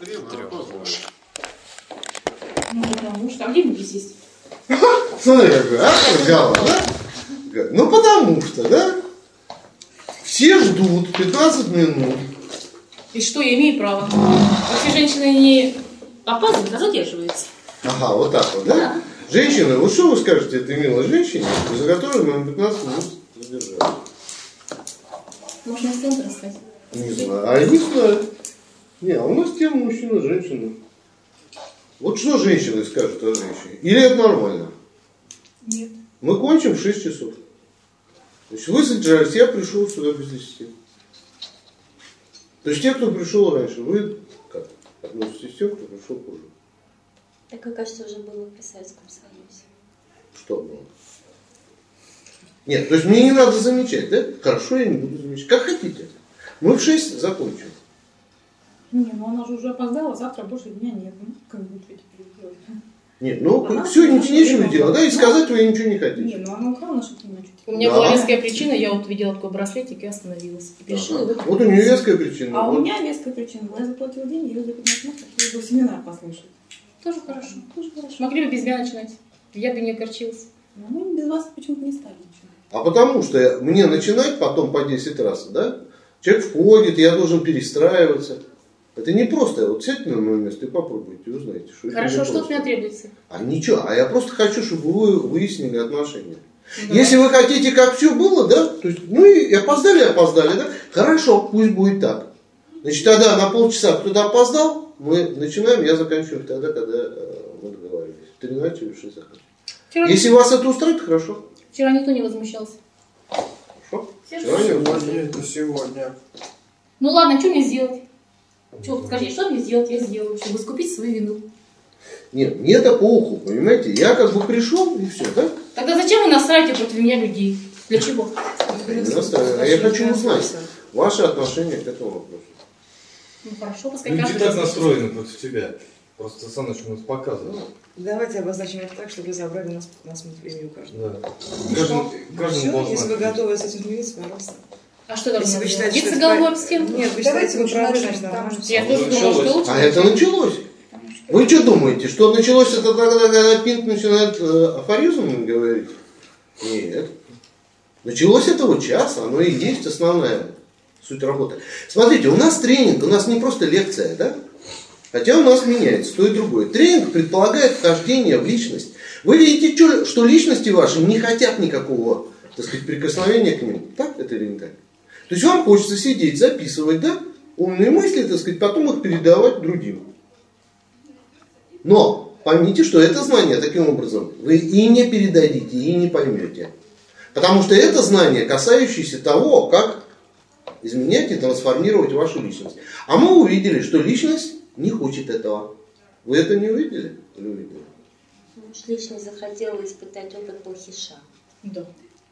Трех. Ну, потому что. А где мне присесть? Смотри, какой, а, разговор, да? Ну, потому что, да? Все ждут 15 минут. И что, я имею право? Вообще женщины не опаздывают, а задерживаются. Ага, вот так вот, да? Да. Женщина, вот что вы скажете этой милой женщине, за которой мы на 15 минут задержали? Можно с центра рассказать. Не знаю. А я не знаю. Не, а у нас тема мужчина, женщина. Вот что женщины скажут о женщине? Или это нормально? Нет. Мы кончим в 6 часов. Значит, вы задержались, я пришел сюда без 10. То есть те, кто пришел раньше, вы как? Относитесь к тем, кто пришел позже. Такое, кажется, уже было при Советском Союзе. Что было? Нет, то есть мне не надо замечать, да? Хорошо, я не буду замечать. Как хотите. Мы в 6 закончим. Не, ну она же уже опоздала, завтра больше дня нет. Ну, как бы что теперь делать? Нет, ну Она все, ничего, нечего делать, да, и сказать вы ничего не хотите. Не, ну она украла наше время. У меня Да. была веская причина, я вот видела такой браслетик и остановилась. И пришла, Ага. и вот у нее веская причина. А у Вот. меня веская причина была, я заплатила деньги, я за 15 минут хочу семинар послушать. тоже хорошо. Тоже хорошо. Могли бы без меня начинать. Я бы не огорчилась. Но мы без вас почему-то не стали ничего. А потому что мне начинать потом по 10 раз, да? Человек входит, я должен перестраиваться. Это не просто, вот сядьте на мое место и попробуйте, узнаете, что это Хорошо, что от меня требуется? А ничего, а я просто хочу, чтобы вы выяснили отношения. Ну, Если вы хотите, как все было, да, то есть, ну и опоздали, опоздали, да, хорошо, пусть будет так. Значит, тогда на полчаса кто-то опоздал, мы начинаем, я заканчиваю тогда, когда э, мы договаривались. В 13 или в 6 закончим. Вчера, Если вас это устроит, хорошо. вчера никто не возмущался. Хорошо. Все Вчера не это сегодня. Ну ладно, что мне сделать? Что, скажи, что мне сделать, я сделаю, чтобы искупить свою вину. Нет, мне это по уху, понимаете? Я как бы пришел и все, да? Тогда зачем вы настраиваете против меня людей? Для чего? А я хочу узнать ваше отношение к этому вопросу. Ну хорошо, пускай Люди каждый так настроены против тебя. Просто Саныч у нас показывает. Давайте обозначим это так, чтобы вы забрали нас, нас времени у каждого. Да. Каждому, каждому Все, если вы готовы с этим смириться, пожалуйста. А что должно Если вы делать? считаете, что Биться это головой об по- стену? Нет, вы Давайте считаете, вы лучше правы, начнем, значит, потому нормально. что- Я А тоже думала, что лучше. А это началось. Вы что думаете, что началось это тогда, когда Пинк начинает э, афоризм говорить? Нет. Началось это вот час, оно и есть основная суть работы. Смотрите, у нас тренинг, у нас не просто лекция, да? Хотя у нас меняется то и другое. Тренинг предполагает вхождение в личность. Вы видите, что личности ваши не хотят никакого, так сказать, прикосновения к ним. Так это или не так? То есть вам хочется сидеть, записывать, да, умные мысли, так сказать, потом их передавать другим. Но поймите, что это знание таким образом вы и не передадите, и не поймете. Потому что это знание, касающееся того, как изменять и трансформировать вашу личность. А мы увидели, что личность не хочет этого. Вы это не увидели? Или увидели? Может, лишний захотела испытать опыт плохиша. Да.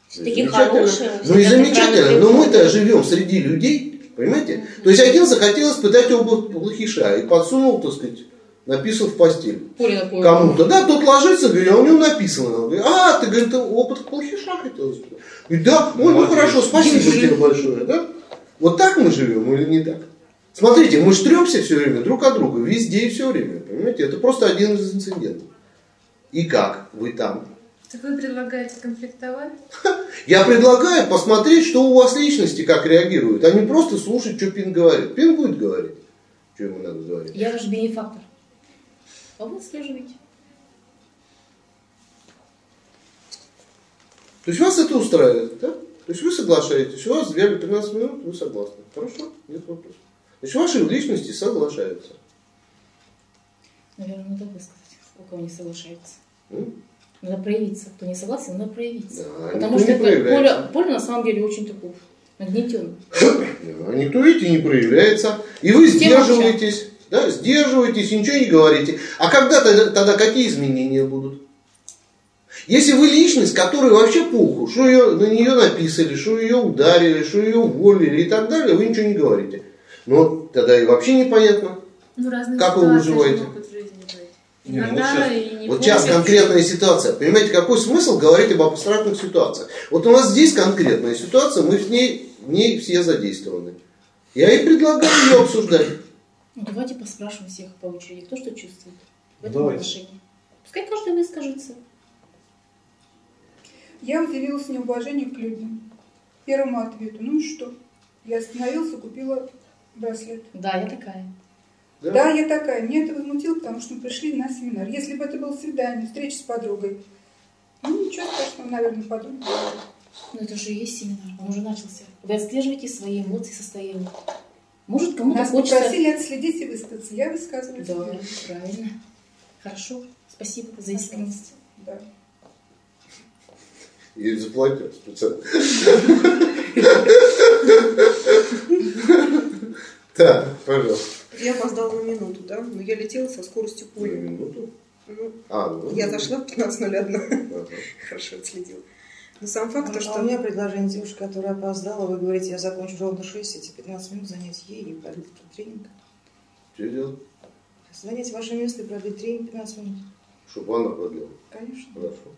Все-таки хорошие. Ну и замечательно, но мы-то живем среди людей, понимаете? То есть один захотел испытать опыт плохиша и подсунул, так сказать, написал в постель. Кому-то, да, тот ложится, говорит, а у него написано. Он говорит, а, ты, говорит, опыт плохиша хотел испытать? Говорит, да, ой, ну хорошо, спасибо тебе большое, да? Вот так мы живем или не так? Смотрите, мы штремся все время друг от друга, везде и все время, понимаете? Это просто один из инцидентов. И как вы там? Так вы предлагаете конфликтовать? Я предлагаю посмотреть, что у вас личности, как реагируют, а не просто слушать, что Пин говорит. Пин будет говорить, что ему надо говорить. Я ваш бенефактор. А вы отслеживаете. То есть вас это устраивает, да? То есть вы соглашаетесь, у вас взяли 15 минут, вы согласны. Хорошо? Нет вопросов. Значит, ваши личности соглашаются. Наверное, надо высказать, у кого не соглашается. М? Надо проявиться. Кто не согласен, надо проявиться. Да, Потому что поле, поле на самом деле очень такой нагнетенный. А никто, видите, не проявляется. И вы сдерживаетесь, да, сдерживаетесь, и ничего не говорите. А когда тогда, тогда какие изменения будут? Если вы личность, которой вообще похуй, что ее, на нее написали, что ее ударили, что ее уволили и так далее, вы ничего не говорите. Но тогда и вообще непонятно. Ну, разные Как вы выживаете? Не, ну вот не Вот сейчас конкретная ситуация. Понимаете, какой смысл говорить об абстрактных ситуациях? Вот у нас здесь конкретная ситуация, мы в ней, в ней все задействованы. Я и предлагаю ее обсуждать. Ну, давайте поспрашиваем всех по очереди, кто что чувствует в этом Давайте. отношении. Пускай каждый выскажется. Я удивилась неуважению к людям. Первому ответу, ну и что? Я остановился, купила браслет. Да, я такая. Да? Да, я такая. Меня это возмутило, потому что мы пришли на семинар. Если бы это было свидание, встреча с подругой, ну ничего страшного, наверное, подумать. Но это же и есть семинар, он уже начался. Вы отслеживаете свои эмоции, состояние. Может, кому-то Нас хочется... попросили отследить и высказаться. Я высказываю Да, себя. правильно. Хорошо, спасибо за искренность. Да. И заплатят специально. Так, пожалуйста. Я опоздала на минуту, да? Но я летела со скоростью На пули. минуту. Ну, А, ну. я зашла в 15.01. Ага. Хорошо отследила. Но сам факт, А что... у меня предложение девушки, которая опоздала. Вы говорите, я закончу ровно 6, эти 15 минут занять ей и продлить тренинг. Что делать? Занять ваше место и продлить тренинг 15 минут. Чтобы она продлила. Конечно. Хорошо.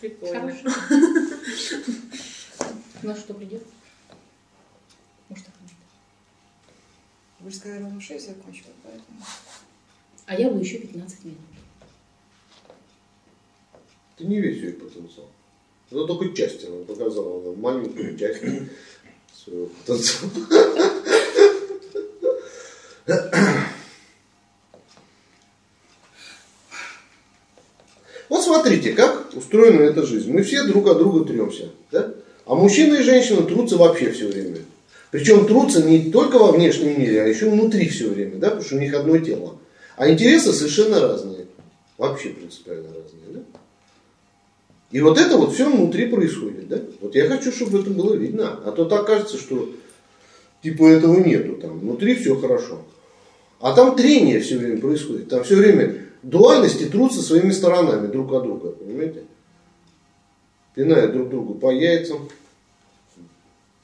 Прикольно. Ну что, придет? Вы же сказали, ровно 6 закончила, поэтому... А я бы еще 15 минут. Ты не весь ее потенциал. Это только часть она показала, она маленькую часть своего потенциала. Вот смотрите, как устроена эта жизнь. Мы все друг от друга тремся. Да? А мужчина и женщина трутся вообще все время. Причем трутся не только во внешнем мире, а еще внутри все время, да? потому что у них одно тело. А интересы совершенно разные. Вообще принципиально разные. Да? И вот это вот все внутри происходит. Да? Вот я хочу, чтобы это было видно. А то так кажется, что типа этого нету там. Внутри все хорошо. А там трение все время происходит. Там все время дуальности трутся своими сторонами друг от друга. Понимаете? Пинают друг другу по яйцам,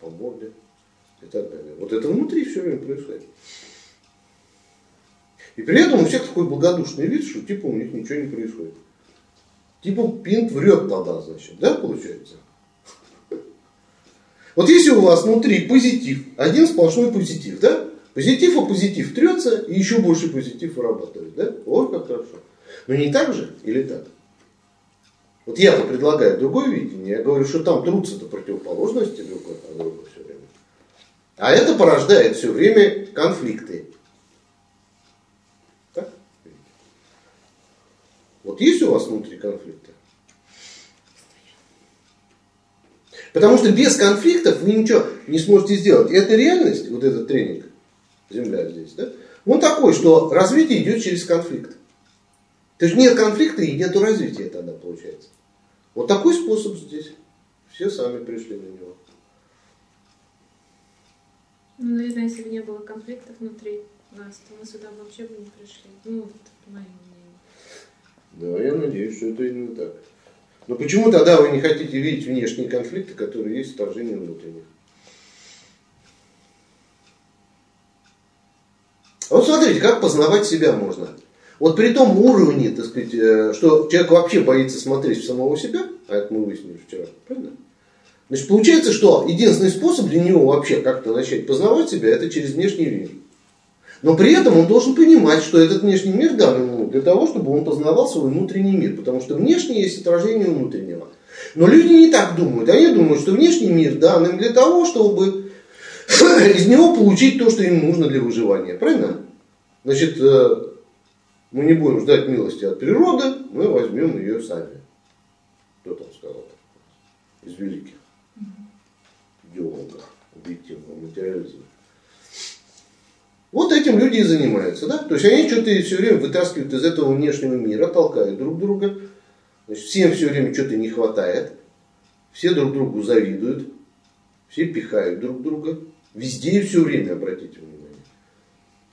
по морде и так далее. Вот это внутри все время происходит. И при этом у всех такой благодушный вид, что типа у них ничего не происходит. Типа Пинт врет тогда, значит, да, получается? Вот если у вас внутри позитив, один сплошной позитив, да? Позитив и позитив трется, и еще больше позитив вырабатывает, да? Вот как хорошо. Но не так же или так? Вот я-то предлагаю другое видение, я говорю, что там трутся-то противоположности друг от. А это порождает все время конфликты. Так? Вот есть у вас внутри конфликты? Потому что без конфликтов вы ничего не сможете сделать. И это реальность, вот этот тренинг, Земля здесь, да? Он такой, что развитие идет через конфликт. То есть нет конфликта и нет развития тогда получается. Вот такой способ здесь. Все сами пришли на него. Ну, наверное, если бы не было конфликтов внутри нас, то мы сюда вообще бы не пришли. Ну, вот мое мнение. Да, я надеюсь, что это именно так. Но почему тогда вы не хотите видеть внешние конфликты, которые есть вторжение внутренних? Вот смотрите, как познавать себя можно. Вот при том уровне, так сказать, э, что человек вообще боится смотреть в самого себя, а это мы выяснили вчера, правильно? Значит, получается, что единственный способ для него вообще как-то начать познавать себя, это через внешний мир. Но при этом он должен понимать, что этот внешний мир дан ему для того, чтобы он познавал свой внутренний мир. Потому что внешний есть отражение внутреннего. Но люди не так думают. Они думают, что внешний мир дан им для того, чтобы из него получить то, что им нужно для выживания. Правильно? Значит, э, мы не будем ждать милости от природы, мы возьмем ее сами. Кто там сказал? Из великих геологов, объективного материализма. Вот этим люди и занимаются, да? То есть они что-то все время вытаскивают из этого внешнего мира, толкают друг друга. Значит, всем все время что-то не хватает. Все друг другу завидуют. Все пихают друг друга. Везде и все время, обратите внимание.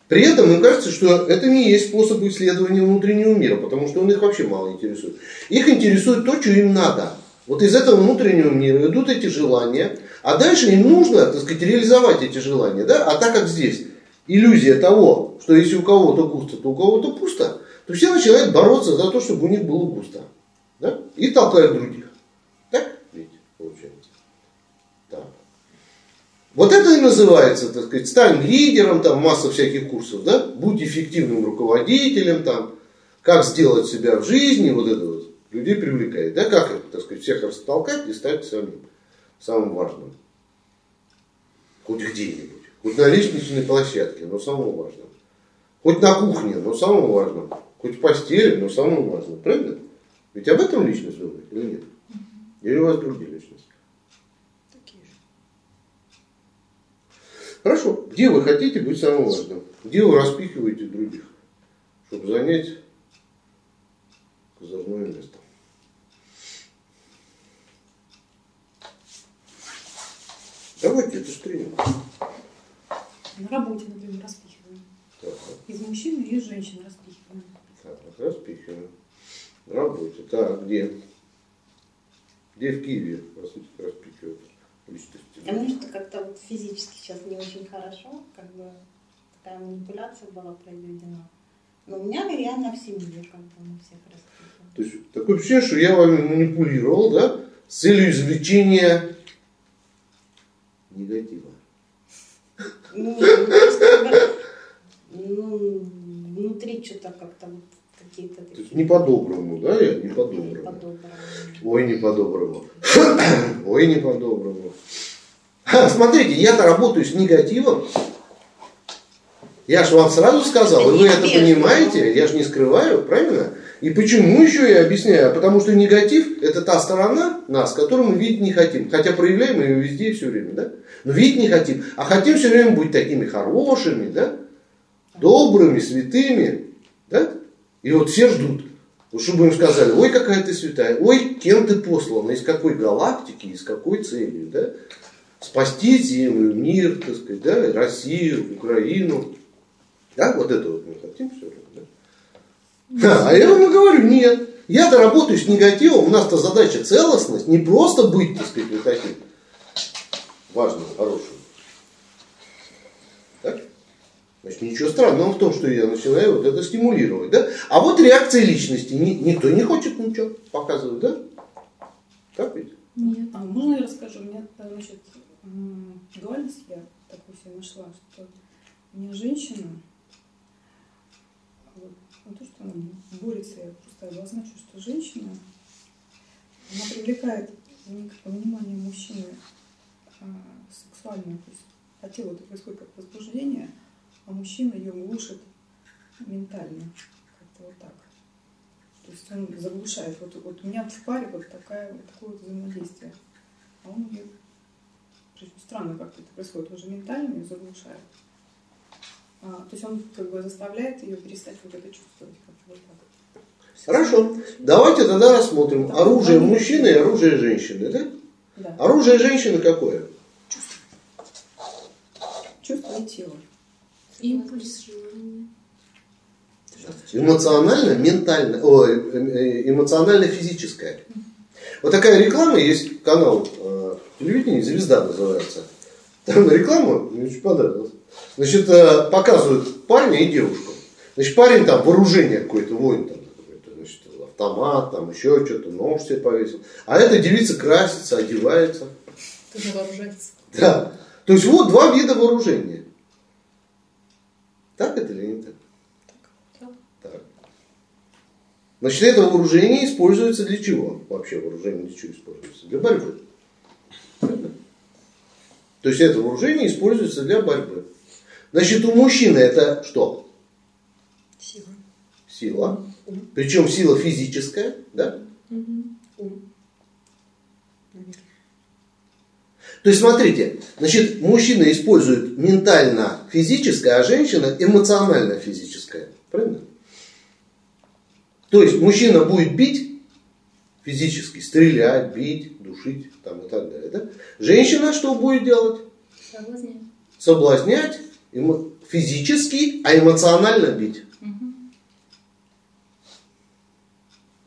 При этом им кажется, что это не есть способ исследования внутреннего мира, потому что он их вообще мало интересует. Их интересует то, что им надо. Вот из этого внутреннего мира идут эти желания, а дальше им нужно, так сказать, реализовать эти желания. Да? А так как здесь иллюзия того, что если у кого-то густо, то у кого-то пусто, то все начинают бороться за то, чтобы у них было густо. Да? И толкают других. Так ведь получается? Так. Вот это и называется, так сказать, стань лидером, там масса всяких курсов, да? Будь эффективным руководителем, там, как сделать себя в жизни, вот это вот людей привлекает, да? Как так сказать, всех растолкать и стать самим, самым важным. Хоть где-нибудь. Хоть на лестничной площадке, но самым важным. Хоть на кухне, но самым важным. Хоть в постели, но самым важным. Правильно? Ведь об этом личность думает или нет? Или у вас другие личности? Такие же. Хорошо. Где вы хотите быть самым важным? Где вы распихиваете других, чтобы занять козырное место? Давайте, это же тренинг. На работе, например, распихиваем. Так, Из мужчин и из женщин распихиваем. так, распихиваем. На работе. Так, где? Где в Киеве, по сути, распихивают личности? А может, как-то вот физически сейчас не очень хорошо, как бы такая манипуляция была произведена. Но у меня реально в семье как бы мы всех распихиваем. То есть такое впечатление, что я вами манипулировал, да, с целью извлечения негатива. Ну, ну, просто ну, внутри что-то как-то вот какие-то такие... не по-доброму, да, я? Не не по-доброму. по-доброму. Ой, не по-доброму. Ой, не по-доброму. Смотрите, я-то работаю с негативом. Я же вам сразу сказал, и вы это понимаете, я же не скрываю, правильно? И почему еще я объясняю? Потому что негатив это та сторона нас, которую мы видеть не хотим. Хотя проявляем ее везде и все время, да? Но видеть не хотим. А хотим все время быть такими хорошими, да? Добрыми, святыми, да? И вот все ждут. Вот чтобы им сказали, ой, какая ты святая, ой, кем ты послана, из какой галактики, из какой целью, да? Спасти землю, мир, так сказать, да, Россию, Украину. Да, вот это вот мы хотим все время, да? Да, а я вам и говорю, нет. Я-то работаю с негативом, у нас-то задача целостность, не просто быть, так сказать, таким важным, хорошим. Так? Значит, ничего странного в том, что я начинаю вот это стимулировать, да? А вот реакция личности. Ни- никто не хочет ничего показывать, да? Так ведь? Нет. А можно я расскажу? У меня, значит, дуальность я такую себе нашла, что у меня женщина, не то, что она борется, я просто обозначу, что женщина, она привлекает вни- внимание мужчины а, сексуальное, то есть по телу это происходит как возбуждение, а мужчина ее глушит ментально, как-то вот так. То есть он заглушает. Вот, вот у меня в паре вот такая, вот такое вот взаимодействие. А он ее... Странно как это происходит. Он же ментально ее заглушает. А, то есть он как бы заставляет ее перестать вот это чувствовать. Как вот так. Хорошо. Давайте тогда рассмотрим оружие мужчины и оружие женщины, да? Да. Оружие женщины какое? Чувство тела. Импульс желания. Эмоционально, ментально, ой, э, эмоционально-физическое. Вот такая реклама, есть канал э, телевидения, «Звезда» называется. Там реклама, мне очень понравилась. Значит, э, показывают парня и девушку. Значит, парень там вооружение какое-то, воин там какой-то, значит, автомат, там еще что-то, нож себе повесил. А эта девица красится, одевается. Тоже вооружается. Да. То есть вот два вида вооружения. Так это или не так? Так. Значит, это вооружение используется для чего? Вообще вооружение для чего используется? Для борьбы. Правильно? То есть это вооружение используется для борьбы. Значит, у мужчины это что? Сила. Сила. Причем сила физическая, да? Ум. То есть, смотрите, значит, мужчина использует ментально-физическое, а женщина эмоционально-физическое. Правильно? То есть, мужчина будет бить физически, стрелять, бить, душить там, и так далее. Да? Женщина что будет делать? Соблазняет. Соблазнять эмо- физически, а эмоционально бить.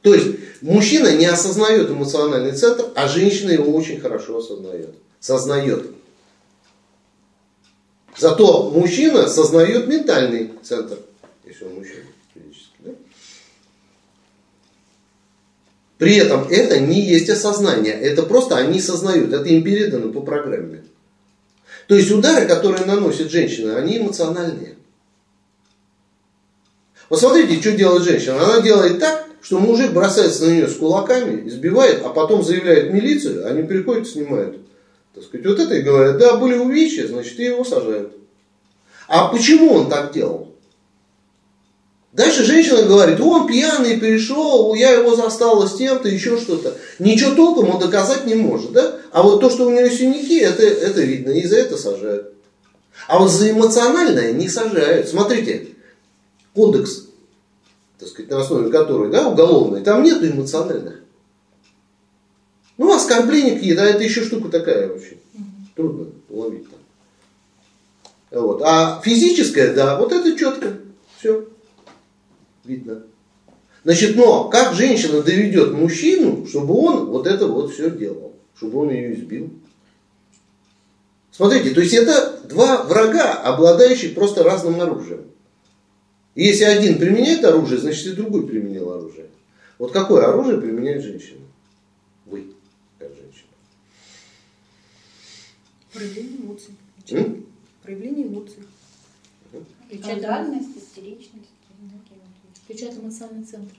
То есть, мужчина не осознает эмоциональный центр, а женщина его очень хорошо осознает. Сознает. Зато мужчина сознает ментальный центр, если он мужчина физически. да? При этом это не есть осознание, это просто они сознают, это им передано по программе. То есть удары, которые наносит женщина, они эмоциональные. Посмотрите, что делает женщина. Она делает так, что мужик бросается на нее с кулаками, избивает, а потом заявляет милицию, они приходят снимают. Так сказать, вот это и говорят, да, были увечья, значит, и его сажают. А почему он так делал? Дальше женщина говорит, он пьяный пришел, я его застала с тем-то, еще что-то. Ничего толком он доказать не может, да? А вот то, что у нее синяки, это, это видно, и за это сажают. А вот за эмоциональное не сажают. Смотрите, кодекс, так сказать, на основе которой, да, уголовный, там нету эмоциональных. Ну, оскорбление какие-то, это еще штука такая вообще. Трудно уловить там. Вот. А физическое, да, вот это четко. Все. Видно. Значит, но как женщина доведет мужчину, чтобы он вот это вот все делал, чтобы он ее избил? Смотрите, то есть это два врага, обладающих просто разным оружием. И если один применяет оружие, значит и другой применил оружие. Вот какое оружие применяет женщина? Вы, как женщина. Проявление эмоций. М? Проявление эмоций. Скандальность, истеричность. Включает эмоциональный центр.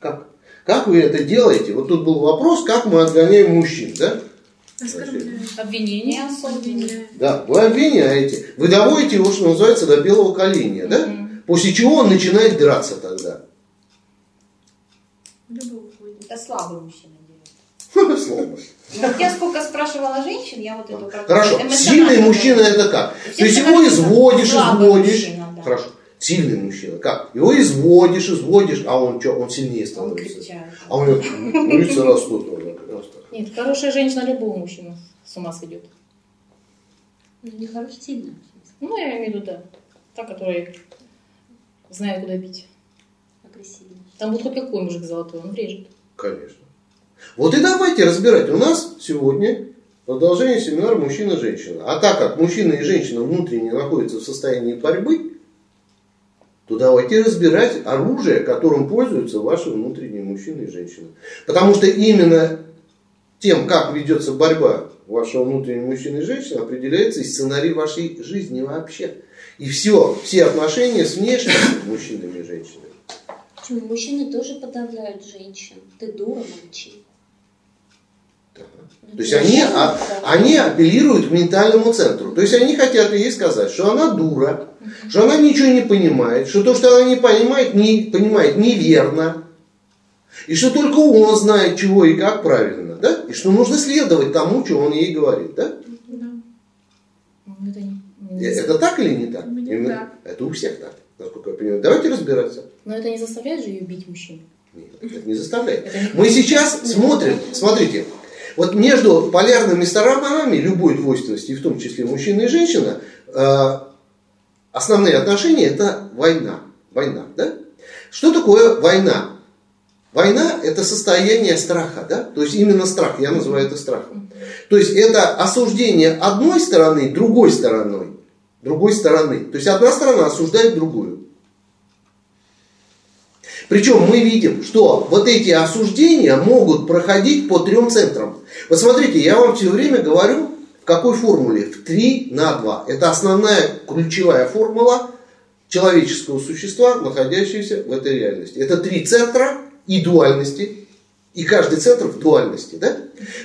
Как? Как вы это делаете? Вот тут был вопрос, как мы отгоняем мужчин, да? Обвинение. Обвиняю. Да, вы обвиняете. Вы доводите его, что называется, до белого коленя, да? После чего он начинает драться тогда. Это слабый мужчина делает. Слабо. Ну, вот я сколько спрашивала женщин, я вот эту бы Хорошо, сильный мужчина это как? То есть его изводишь, слабый изводишь. Хорошо. Сильный мужчина. Как? Его изводишь, изводишь, а он что? Он сильнее Он становится. кричает. А у него улицы растут. Нет, хорошая женщина любого мужчину с ума сведет. Ну, не хорош сильно. Ну, я имею в виду, да. Та, которая знает, куда бить. Агрессивно. Там будет хоть какой мужик золотой, он врежет. Конечно. Вот и давайте разбирать. У нас сегодня продолжение семинара мужчина-женщина. А так как мужчина и женщина внутренне находятся в состоянии борьбы, то давайте разбирать оружие, которым пользуются ваши внутренние мужчины и женщины. Потому что именно тем, как ведется борьба вашего внутреннего мужчины и женщины, определяется и сценарий вашей жизни вообще. И все, все отношения с внешними мужчинами и женщинами. Почему? Мужчины тоже подавляют женщин. Ты дура, молчи. То есть они, а- они апеллируют к ментальному центру. То есть они хотят ей сказать, что она дура, что она ничего не понимает, что то, что она не понимает, не понимает неверно. И что только он знает, чего и как правильно. Да? И что нужно следовать тому, что он ей говорит. Да? Да. Это, Э, Это так или не так? Именно- так. Это у всех так, насколько я понимаю. Давайте разбираться. Но это не заставляет же ее бить мужчин. Нет, это не заставляет. Это не Мы сейчас смотрим, смотрите, вот между полярными сторонами любой двойственности, в том числе мужчина и женщина, э, основные отношения это война. Война, да? Что такое война? Война это состояние страха, да? То есть именно страх, я называю это страхом. То есть это осуждение одной стороны другой стороной. Другой стороны. То есть одна сторона осуждает другую. Причем мы видим, что вот эти осуждения могут проходить по трем центрам. Вот смотрите, я вам все время говорю, в какой формуле? В 3 на 2. Это основная ключевая формула человеческого существа, находящегося в этой реальности. Это три центра и дуальности. И каждый центр в дуальности. Да?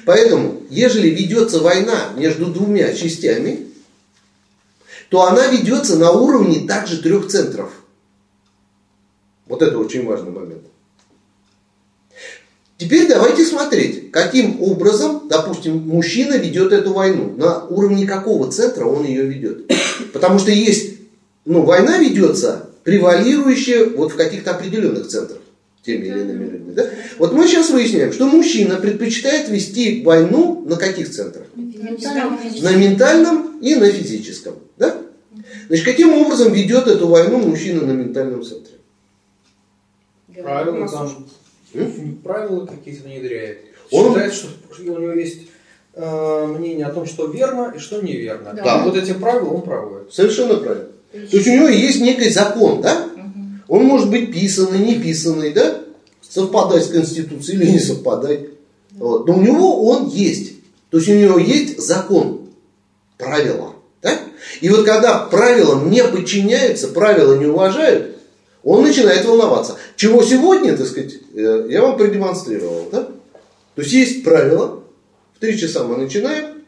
Поэтому, ежели ведется война между двумя частями, то она ведется на уровне также трех центров. Вот это очень важный момент. Теперь давайте смотреть, каким образом, допустим, мужчина ведет эту войну, на уровне какого центра он ее ведет. Потому что есть, ну, война ведется превалирующая вот в каких-то определенных центрах теми или иными людьми. Да? Вот мы сейчас выясняем, что мужчина предпочитает вести войну на каких центрах? На ментальном и на физическом. Да? Значит, каким образом ведет эту войну мужчина на ментальном центре? Там, М? Правила какие-то внедряет. Он- Считает, что у него есть э, мнение о том, что верно и что неверно. Да. И вот эти правила он проводит. Совершенно правильно. То есть у него есть некий закон, да? Он может быть писанный, не писанный, да? Совпадать с Конституцией или не совпадать. Вот. Но у него он есть. То есть у него есть закон, правила. И вот когда правилам не подчиняются, правила не уважают, он начинает волноваться. Чего сегодня, так сказать, э, я вам продемонстрировал. Да? То есть есть правила, в три часа мы начинаем,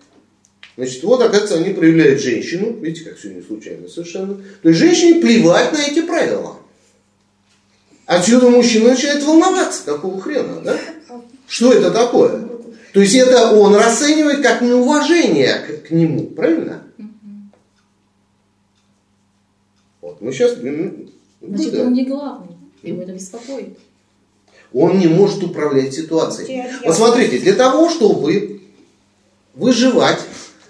Значит, вот, оказывается, они проявляют женщину, видите, как не случайно совершенно. То есть женщине плевать на эти правила. Отсюда мужчина начинает волноваться, какого хрена, да? Что это такое? То есть это он расценивает как неуважение к, к нему, правильно? Вот, мы сейчас... Значит, он не главный, его это беспокоит. Он не может управлять ситуацией. Вот смотрите, для того, чтобы выживать,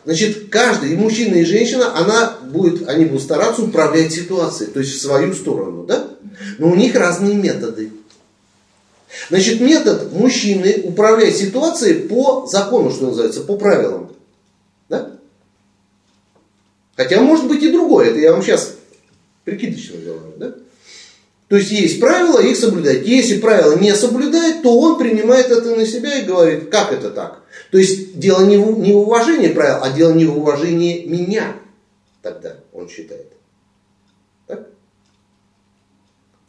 значит, каждый, и мужчина, и женщина, она будет, они будут стараться управлять ситуацией, то есть в свою сторону, да? Но у них разные методы. Значит, метод мужчины управлять ситуацией по закону, что называется, по правилам. Да? Хотя может быть и другое, это я вам сейчас прикидочно говорю. Да? То есть есть правила, их соблюдать. Если правила не соблюдает, то он принимает это на себя и говорит, как это так? То есть дело не в, не в уважении правил, а дело не в уважении меня. Тогда он считает. Так?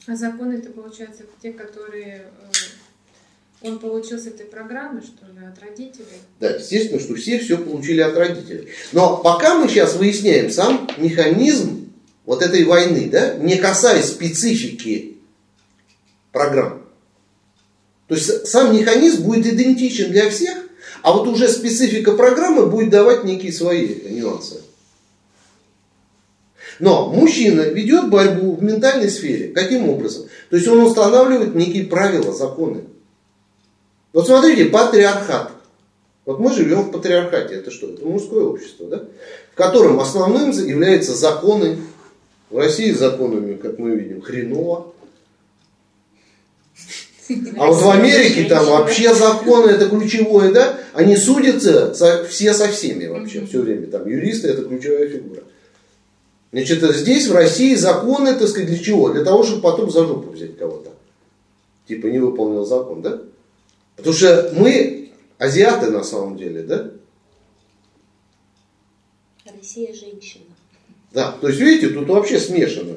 А законы это получается те, которые э, он получил с этой программы, что ли, от родителей? Да, естественно, что все все получили от родителей. Но пока мы сейчас выясняем сам механизм вот этой войны, да, не касаясь специфики программ. То есть сам механизм будет идентичен для всех, а вот уже специфика программы будет давать некие свои нюансы. Но мужчина ведет борьбу в ментальной сфере. Каким образом? То есть он устанавливает некие правила, законы. Вот смотрите, патриархат. Вот мы живем в патриархате. Это что? Это мужское общество, да? В котором основным являются законы. В России с законами, как мы видим, хреново. А вот в Америке там вообще законы это ключевое, да? Они судятся со, все со всеми вообще, все время. Там юристы это ключевая фигура. Значит, здесь в России законы, так сказать, для чего? Для того, чтобы потом за жопу взять кого-то. Типа не выполнил закон, да? Потому что мы азиаты на самом деле, да? Россия женщина. Да, то есть видите, тут вообще смешано.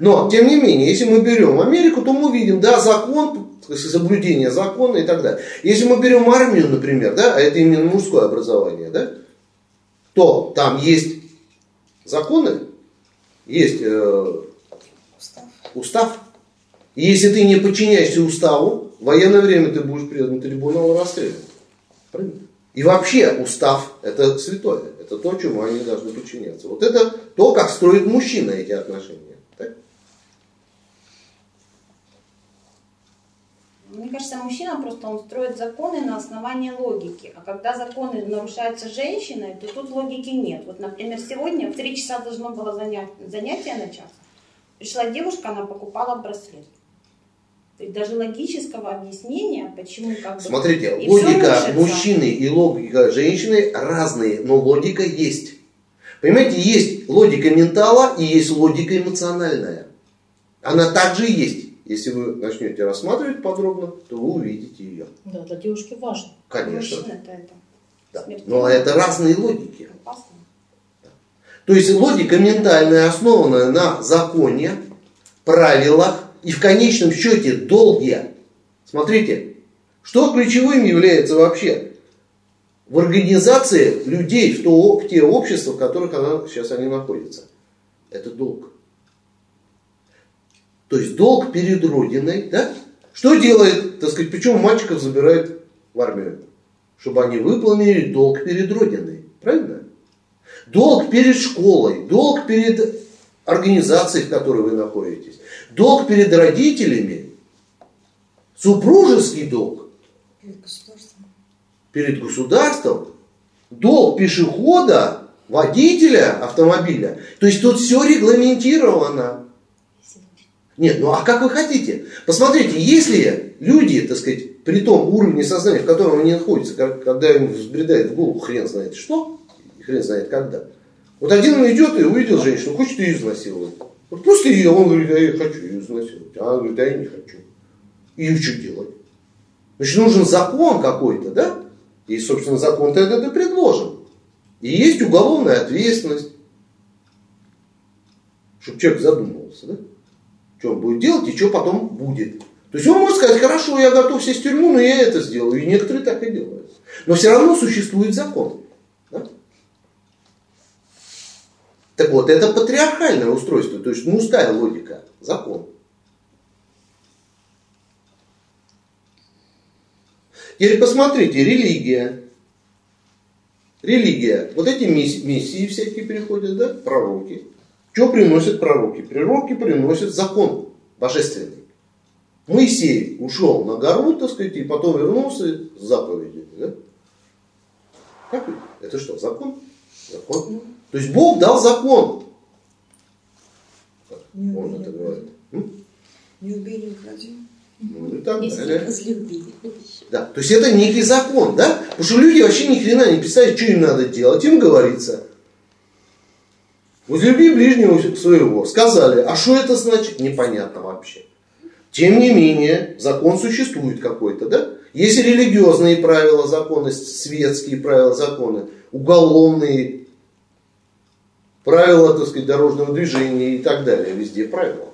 Но, тем не менее, если мы берем Америку, то мы видим, да, закон, соблюдение закона и так далее. Если мы берем армию, например, да, а это именно мужское образование, да, то там есть законы, есть э, устав. устав. И если ты не подчиняешься уставу, в военное время ты будешь предан трибуналу расстрелян. Правильно? И вообще устав это святое. Это то, чему они должны подчиняться. Вот это то, как строит мужчина эти отношения. Мне кажется, мужчина просто он строит законы на основании логики. А когда законы нарушаются женщиной, то тут логики нет. Вот, например, сегодня в три часа должно было занять, занятие начаться. Пришла девушка, она покупала браслет. То есть даже логического объяснения, почему как бы... Смотрите, логика мужчины и логика женщины разные, но логика есть. Понимаете, есть логика ментала и есть логика эмоциональная. Она также есть. Если вы начнете рассматривать подробно, то вы увидите ее. Да, для девушки важно. Конечно. это это. Да. Но это разные логики. То есть логика ментальная, основанная на законе, правилах и в конечном счете долге. Смотрите, что ключевым является вообще в организации людей в, то, в те общества, в которых она, сейчас они находятся? Это долг. То есть долг перед Родиной, да? Что делает, так сказать, почему мальчиков забирают в армию? Чтобы они выполнили долг перед Родиной. Правильно? Долг перед школой, долг перед организацией, в которой вы находитесь, долг перед родителями, супружеский долг Перед государством. перед государством, долг пешехода, водителя автомобиля. То есть тут все регламентировано. Нет, ну а как вы хотите? Посмотрите, если люди, так сказать, при том уровне сознания, в котором они находятся, когда им взбредает в голову хрен знает что, хрен знает когда. Вот один он идет и увидел женщину, хочет ее изнасиловать. Вот просто ее, он говорит, а я хочу ее изнасиловать. А она говорит, а я не хочу. И что делать? Значит, нужен закон какой-то, да? И, собственно, закон-то этот и предложен. И есть уголовная ответственность. чтобы человек задумывался, да? Что он будет делать и что потом будет. То есть он может сказать, хорошо, я готов сесть в тюрьму, но я это сделаю. И некоторые так и делают. Но все равно существует закон. Да? Так вот, это патриархальное устройство, то есть мужская логика, закон. Теперь посмотрите, религия. Религия. Вот эти миссии всякие приходят, да, пророки. Что приносят пророки? Пророки приносят закон божественный. Моисей ушел на гору, так сказать, и потом вернулся с заповедями. Да? Как это что, закон? Закон. То есть Бог дал закон. Как он это говорит. Не убей, не укради. Ну и так далее. Да, то есть это некий закон, да? Потому что люди вообще ни хрена не писали, что им надо делать. Им говорится, возлюби ближнего своего. Сказали, а что это значит? Непонятно вообще. Тем не менее, закон существует какой-то, да? Есть религиозные правила закона, светские правила закона, уголовные правила, так сказать, дорожного движения и так далее. Везде правила.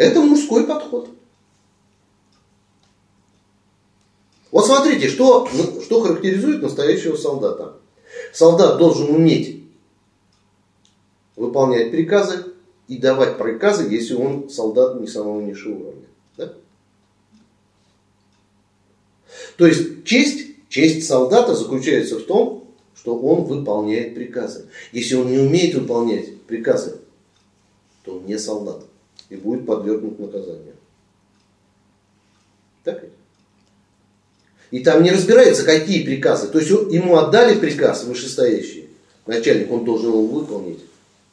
Это мужской подход. Вот смотрите, что, что характеризует настоящего солдата. Солдат должен уметь выполнять приказы и давать приказы, если он солдат не самого низшего уровня. Да? То есть честь, честь солдата заключается в том, что он выполняет приказы. Если он не умеет выполнять приказы, то он не солдат и будет подвергнут наказанию. Так ведь? И там не разбирается, какие приказы. То есть ему отдали приказ вышестоящий, начальник, он должен его выполнить.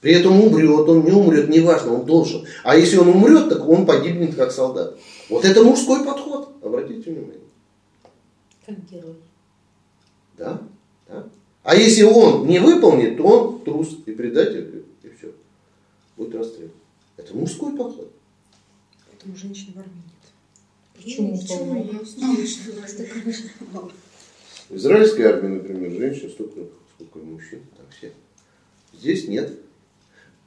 При этом умрет, он не умрет, неважно, он должен. А если он умрет, так он погибнет как солдат. Вот это мужской подход, обратите внимание. Как герой. Да, да. А если он не выполнит, то он трус и предатель, и все. Будет расстрел. Это мужской подход. Поэтому женщин в армии нет. Почему? В израильской армии, например, женщин столько, сколько мужчин, там все. Здесь нет.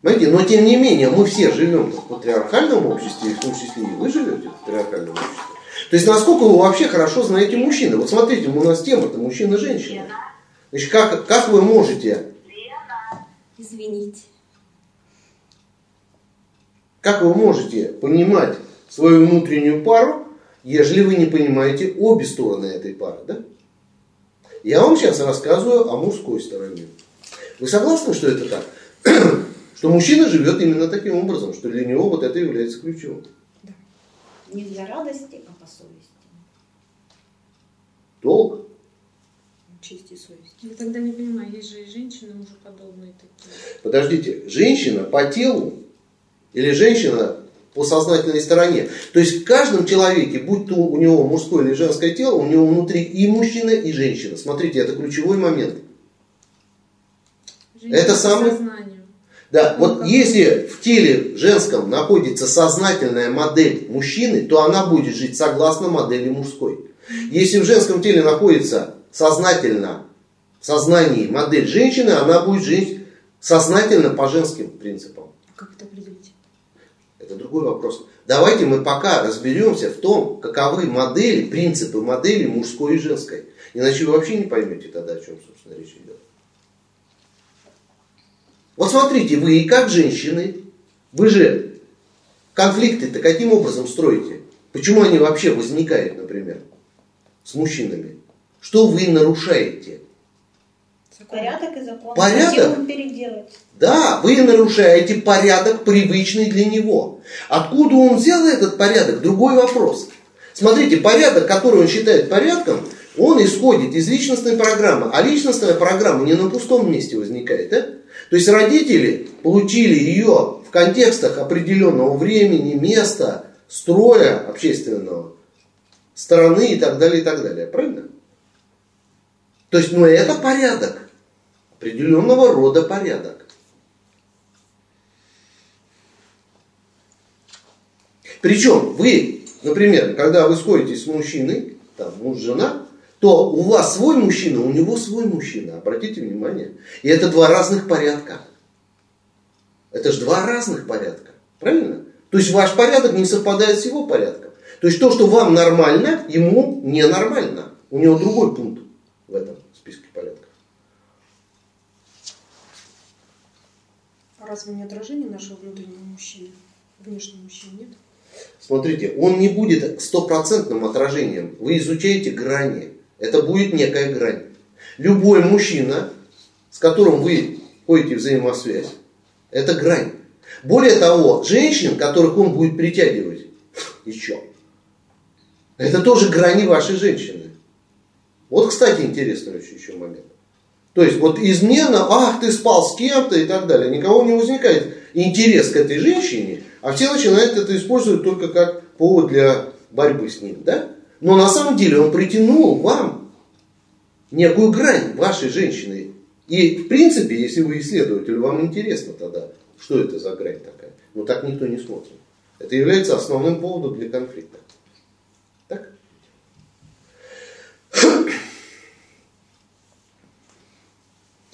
Понимаете, но тем не менее, мы все живем в патриархальном обществе, и в том числе и вы живете в патриархальном обществе. То есть, насколько вы вообще хорошо знаете мужчины. Вот смотрите, у нас тема это мужчина-женщина. Значит, как, как вы можете... Извините. Как вы можете понимать свою внутреннюю пару, ежели вы не понимаете обе стороны этой пары, да? Я вам сейчас рассказываю о мужской стороне. Вы согласны, что это так? что мужчина живет именно таким образом, что для него вот это является ключевым. Не для радости, а по совести. Долг. Честь и совесть. Я тогда не понимаю, есть же и женщины мужеподобные такие. Подождите, женщина по телу или женщина по сознательной стороне. То есть в каждом человеке, будь то у него мужское или женское тело, у него внутри и мужчина, и женщина. Смотрите, это ключевой момент. Женщина это самый... сознанию. Да, Ну, вот если в теле женском находится сознательная модель мужчины, то она будет жить согласно модели мужской. Если в женском теле находится сознательно в сознании модель женщины, она будет жить сознательно по женским принципам. Как это определить? Это другой вопрос. Давайте мы пока разберемся в том, каковы модели, принципы модели мужской и женской. Иначе вы вообще не поймете тогда, о чем, собственно, речь идет. Вот смотрите, вы и как женщины, вы же конфликты-то каким образом строите? Почему они вообще возникают, например, с мужчинами? Что вы нарушаете? Порядок и закон. Порядок? Переделать. Да, вы нарушаете порядок, привычный для него. Откуда он взял этот порядок? Другой вопрос. Смотрите, порядок, который он считает порядком, он исходит из личностной программы. А личностная программа не на пустом месте возникает. Да? То есть родители получили ее в контекстах определенного времени, места, строя общественного, страны и так далее, и так далее. Правильно? То есть, ну это порядок. Определенного рода порядок. Причем вы, например, когда вы сходитесь с мужчиной, там муж, жена, то у вас свой мужчина, у него свой мужчина. Обратите внимание. И это два разных порядка. Это же два разных порядка. Правильно? То есть ваш порядок не совпадает с его порядком. То есть то, что вам нормально, ему ненормально. У него другой пункт в этом списке порядков. А разве не отражение нашего внутреннего мужчины? Внешнего мужчины нет? Смотрите, он не будет стопроцентным отражением. Вы изучаете грани. Это будет некая грань. Любой мужчина, с которым вы ходите взаимосвязь, это грань. Более того, женщин, которых он будет притягивать, еще, это тоже грани вашей женщины. Вот, кстати, интересный очень еще момент. То есть вот измена, ах, ты спал с кем-то и так далее. Никого не возникает интерес к этой женщине, а все начинают это использовать только как повод для борьбы с ним. Да? Но на самом деле он притянул вам некую грань вашей женщины. И в принципе, если вы исследователь, вам интересно тогда, что это за грань такая. Но так никто не смотрит. Это является основным поводом для конфликта. Так?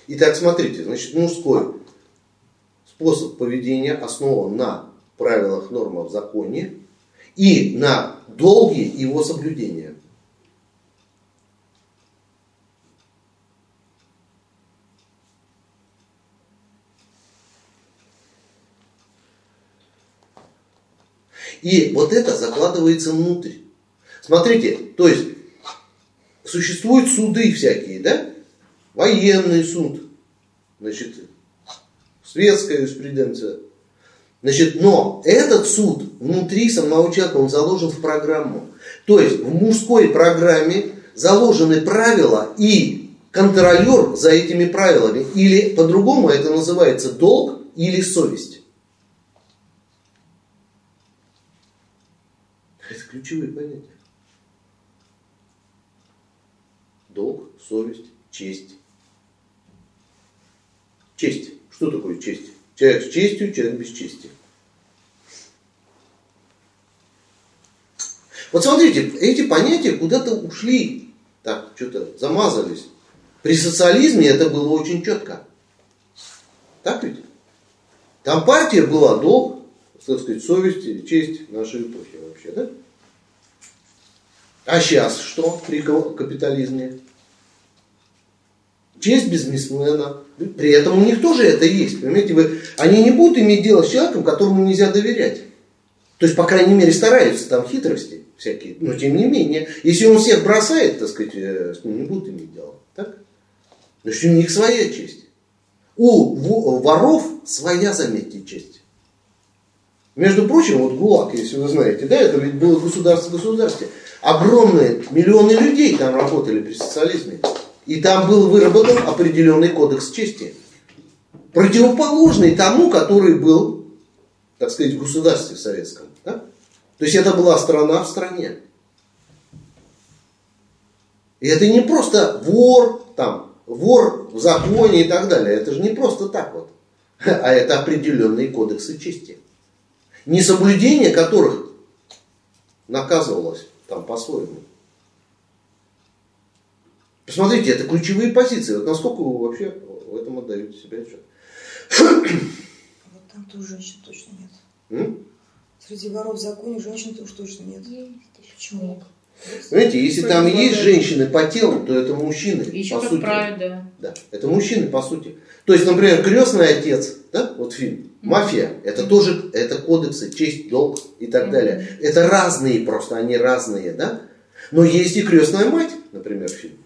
Итак, смотрите, значит, мужской способ поведения основан на правилах, нормах, законе и на долге его соблюдения. И вот это закладывается внутрь. Смотрите, то есть существуют суды всякие, да? Военный суд, значит, светская юриспруденция. Значит, но этот суд внутри самого человека, он заложен в программу. То есть в мужской программе заложены правила и контролер за этими правилами. Или по-другому это называется долг или совесть. Это ключевые понятия. Долг, совесть, честь. Честь. Что такое честь? Человек с честью, человек без чести. Вот смотрите, эти понятия куда-то ушли, так, что-то замазались. При социализме это было очень четко. Так ведь? Там партия была долг, так сказать, совесть и честь нашей эпохи вообще, да? А сейчас что при капитализме? Честь бизнесмена. При этом у них тоже это есть. Понимаете, вы, они не будут иметь дело с человеком, которому нельзя доверять. То есть, по крайней мере, стараются там хитрости всякие. Но тем не менее, если он всех бросает, так сказать, э, с ним не будут иметь дело. Так? Значит, у них своя честь. У воров своя, заметьте, честь. Между прочим, вот ГУЛАГ, если вы знаете, да, это ведь было государство в государстве. Огромные миллионы людей там работали при социализме. И там был выработан определенный кодекс чести. Противоположный тому, который был, так сказать, в государстве советском. Да? То есть это была страна в стране. И это не просто вор, там, вор в законе и так далее. Это же не просто так вот. А это определенные кодексы чести. Несоблюдение которых наказывалось там по-своему. Посмотрите, это ключевые позиции. Вот насколько вы вообще в этом отдаете себе отчет. Вот там тоже женщин точно нет. М? Среди воров в законе женщин тоже точно нет. Почему? Знаете, если там есть женщины по телу, то это мужчины. Еще по как сути. править, да. Да, это мужчины по сути. То есть, например, крестный отец, да, вот фильм, мафия, это тоже, это кодексы, честь, долг и так далее. Это разные просто, они разные, да. Но есть и крестная мать, например, фильм.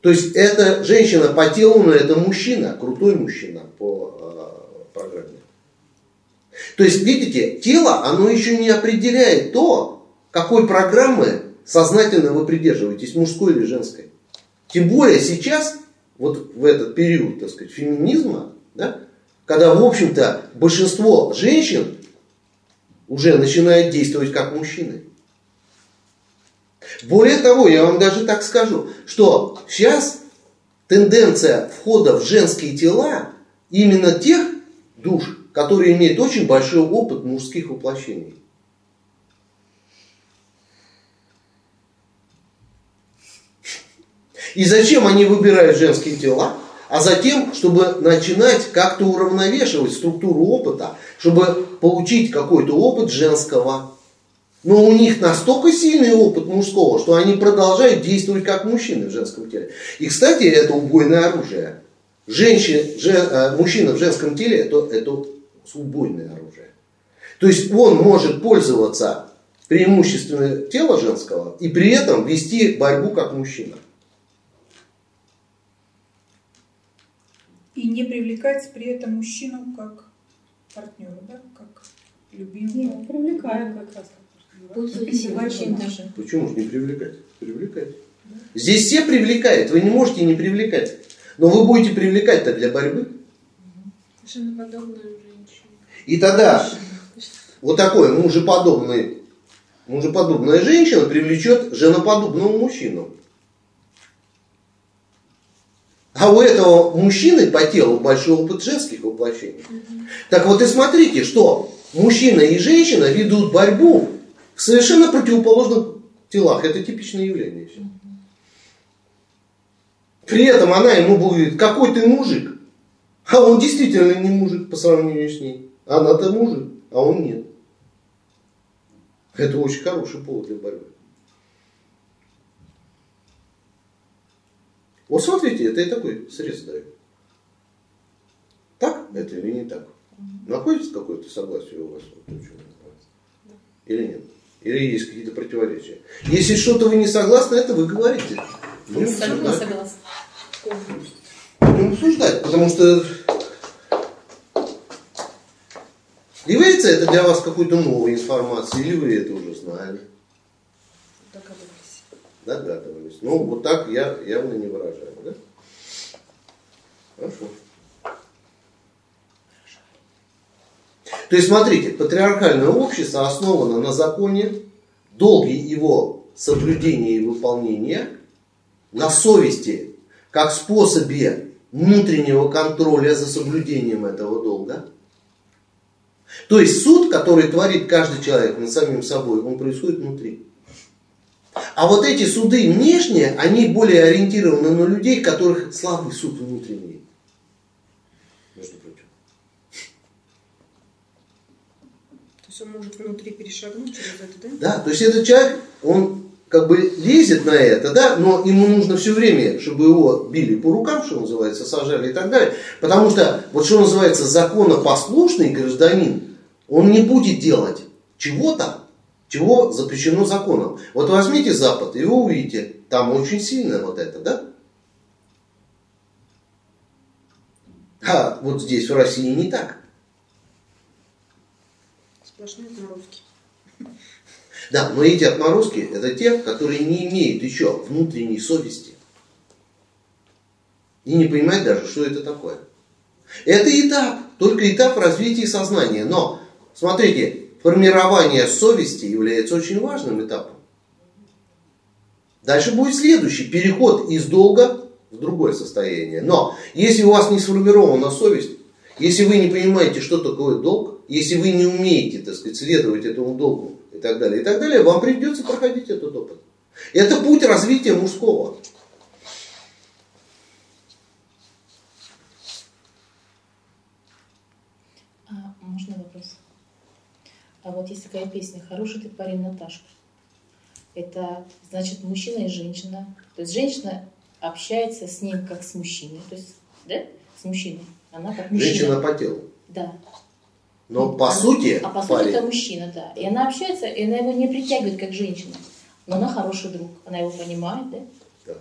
То есть это женщина по телу, но это мужчина, крутой мужчина по э, программе. То есть, видите, тело, оно еще не определяет то, какой программы сознательно вы придерживаетесь, мужской или женской. Тем более сейчас, вот в этот период, так сказать, феминизма, да, когда, в общем-то, большинство женщин уже начинает действовать как мужчины. Более того, я вам даже так скажу, что сейчас тенденция входа в женские тела именно тех душ, которые имеют очень большой опыт мужских воплощений. И зачем они выбирают женские тела? А затем, чтобы начинать как-то уравновешивать структуру опыта, чтобы получить какой-то опыт женского. Но у них настолько сильный опыт мужского, что они продолжают действовать как мужчины в женском теле. И, кстати, это убойное оружие. Женщин, же, э, мужчина в женском теле это, это убойное оружие. То есть он может пользоваться преимущественно тела женского и при этом вести борьбу как мужчина. И не привлекать при этом мужчину как партнера, да, как любимого. Нет, привлекаю как раз Очень даже. Почему же не привлекать? Привлекать. Здесь все привлекают, вы не можете не привлекать. Но вы будете привлекать-то для борьбы. Женоподобную женщину. И тогда вот такой мужеподобный, мужеподобная женщина привлечет женоподобного мужчину. А у этого мужчины по телу большой опыт женских воплощений. Так вот и смотрите, что мужчина и женщина ведут борьбу в совершенно противоположных телах. Это типичное явление. всё. При этом она ему будет, какой ты мужик. А он действительно не мужик по сравнению с ней. Она-то мужик, а он нет. Это очень хороший повод для борьбы. Вот смотрите, это и такой срез дает. Так это или не так? Находится какое-то согласие у вас? Вот? Или нет? Или есть какие-то противоречия? Если что-то вы не согласны, это вы говорите. Будем обсуждать. Будем обсуждать, потому что является это для вас какой-то новой информацией, или вы это уже знали, Догадывались. догадывались. Ну, вот так я явно не выражаю, да? Хорошо. То есть, смотрите, патриархальное общество основано на законе, долге его соблюдения и выполнения, на совести, как способе внутреннего контроля за соблюдением этого долга. То есть суд, который творит каждый человек над самим собой, он происходит внутри. А вот эти суды внешние, они более ориентированы на людей, которых слабый суд внутренний. Между прочим. То есть он может внутри перешагнуть через это, да? Да, то есть этот человек, он как бы лезет на это, да, но ему нужно все время, чтобы его били по рукам, что называется, сажали и так далее. Потому что, вот что называется, законопослушный гражданин, он не будет делать чего-то, чего запрещено законом. Вот возьмите Запад, и вы увидите, там очень сильно вот это, да? А вот здесь, в России, не так. Сплошные отморозки. Да, но эти отморозки это те, которые не имеют еще внутренней совести. И не понимают даже, что это такое. Это этап, только этап развития сознания. Но, смотрите, формирование совести является очень важным этапом. Дальше будет следующий, переход из долга в другое состояние. Но, если у вас не сформирована совесть, если вы не понимаете, что такое долг, если вы не умеете, так сказать, следовать этому долгу и так далее, и так далее, вам придется проходить этот опыт. Это путь развития мужского. А, можно вопрос? А вот есть такая песня «Хороший ты парень, Наташка». Это значит мужчина и женщина. То есть женщина общается с ним как с мужчиной. То есть, да, с мужчиной. Она как мужчина. Женщина по телу. Да. Но по Она- сути, А по сути парень, это мужчина, да. И она общается, и она его не притягивает как женщина. Но она хороший друг. Она его понимает, да?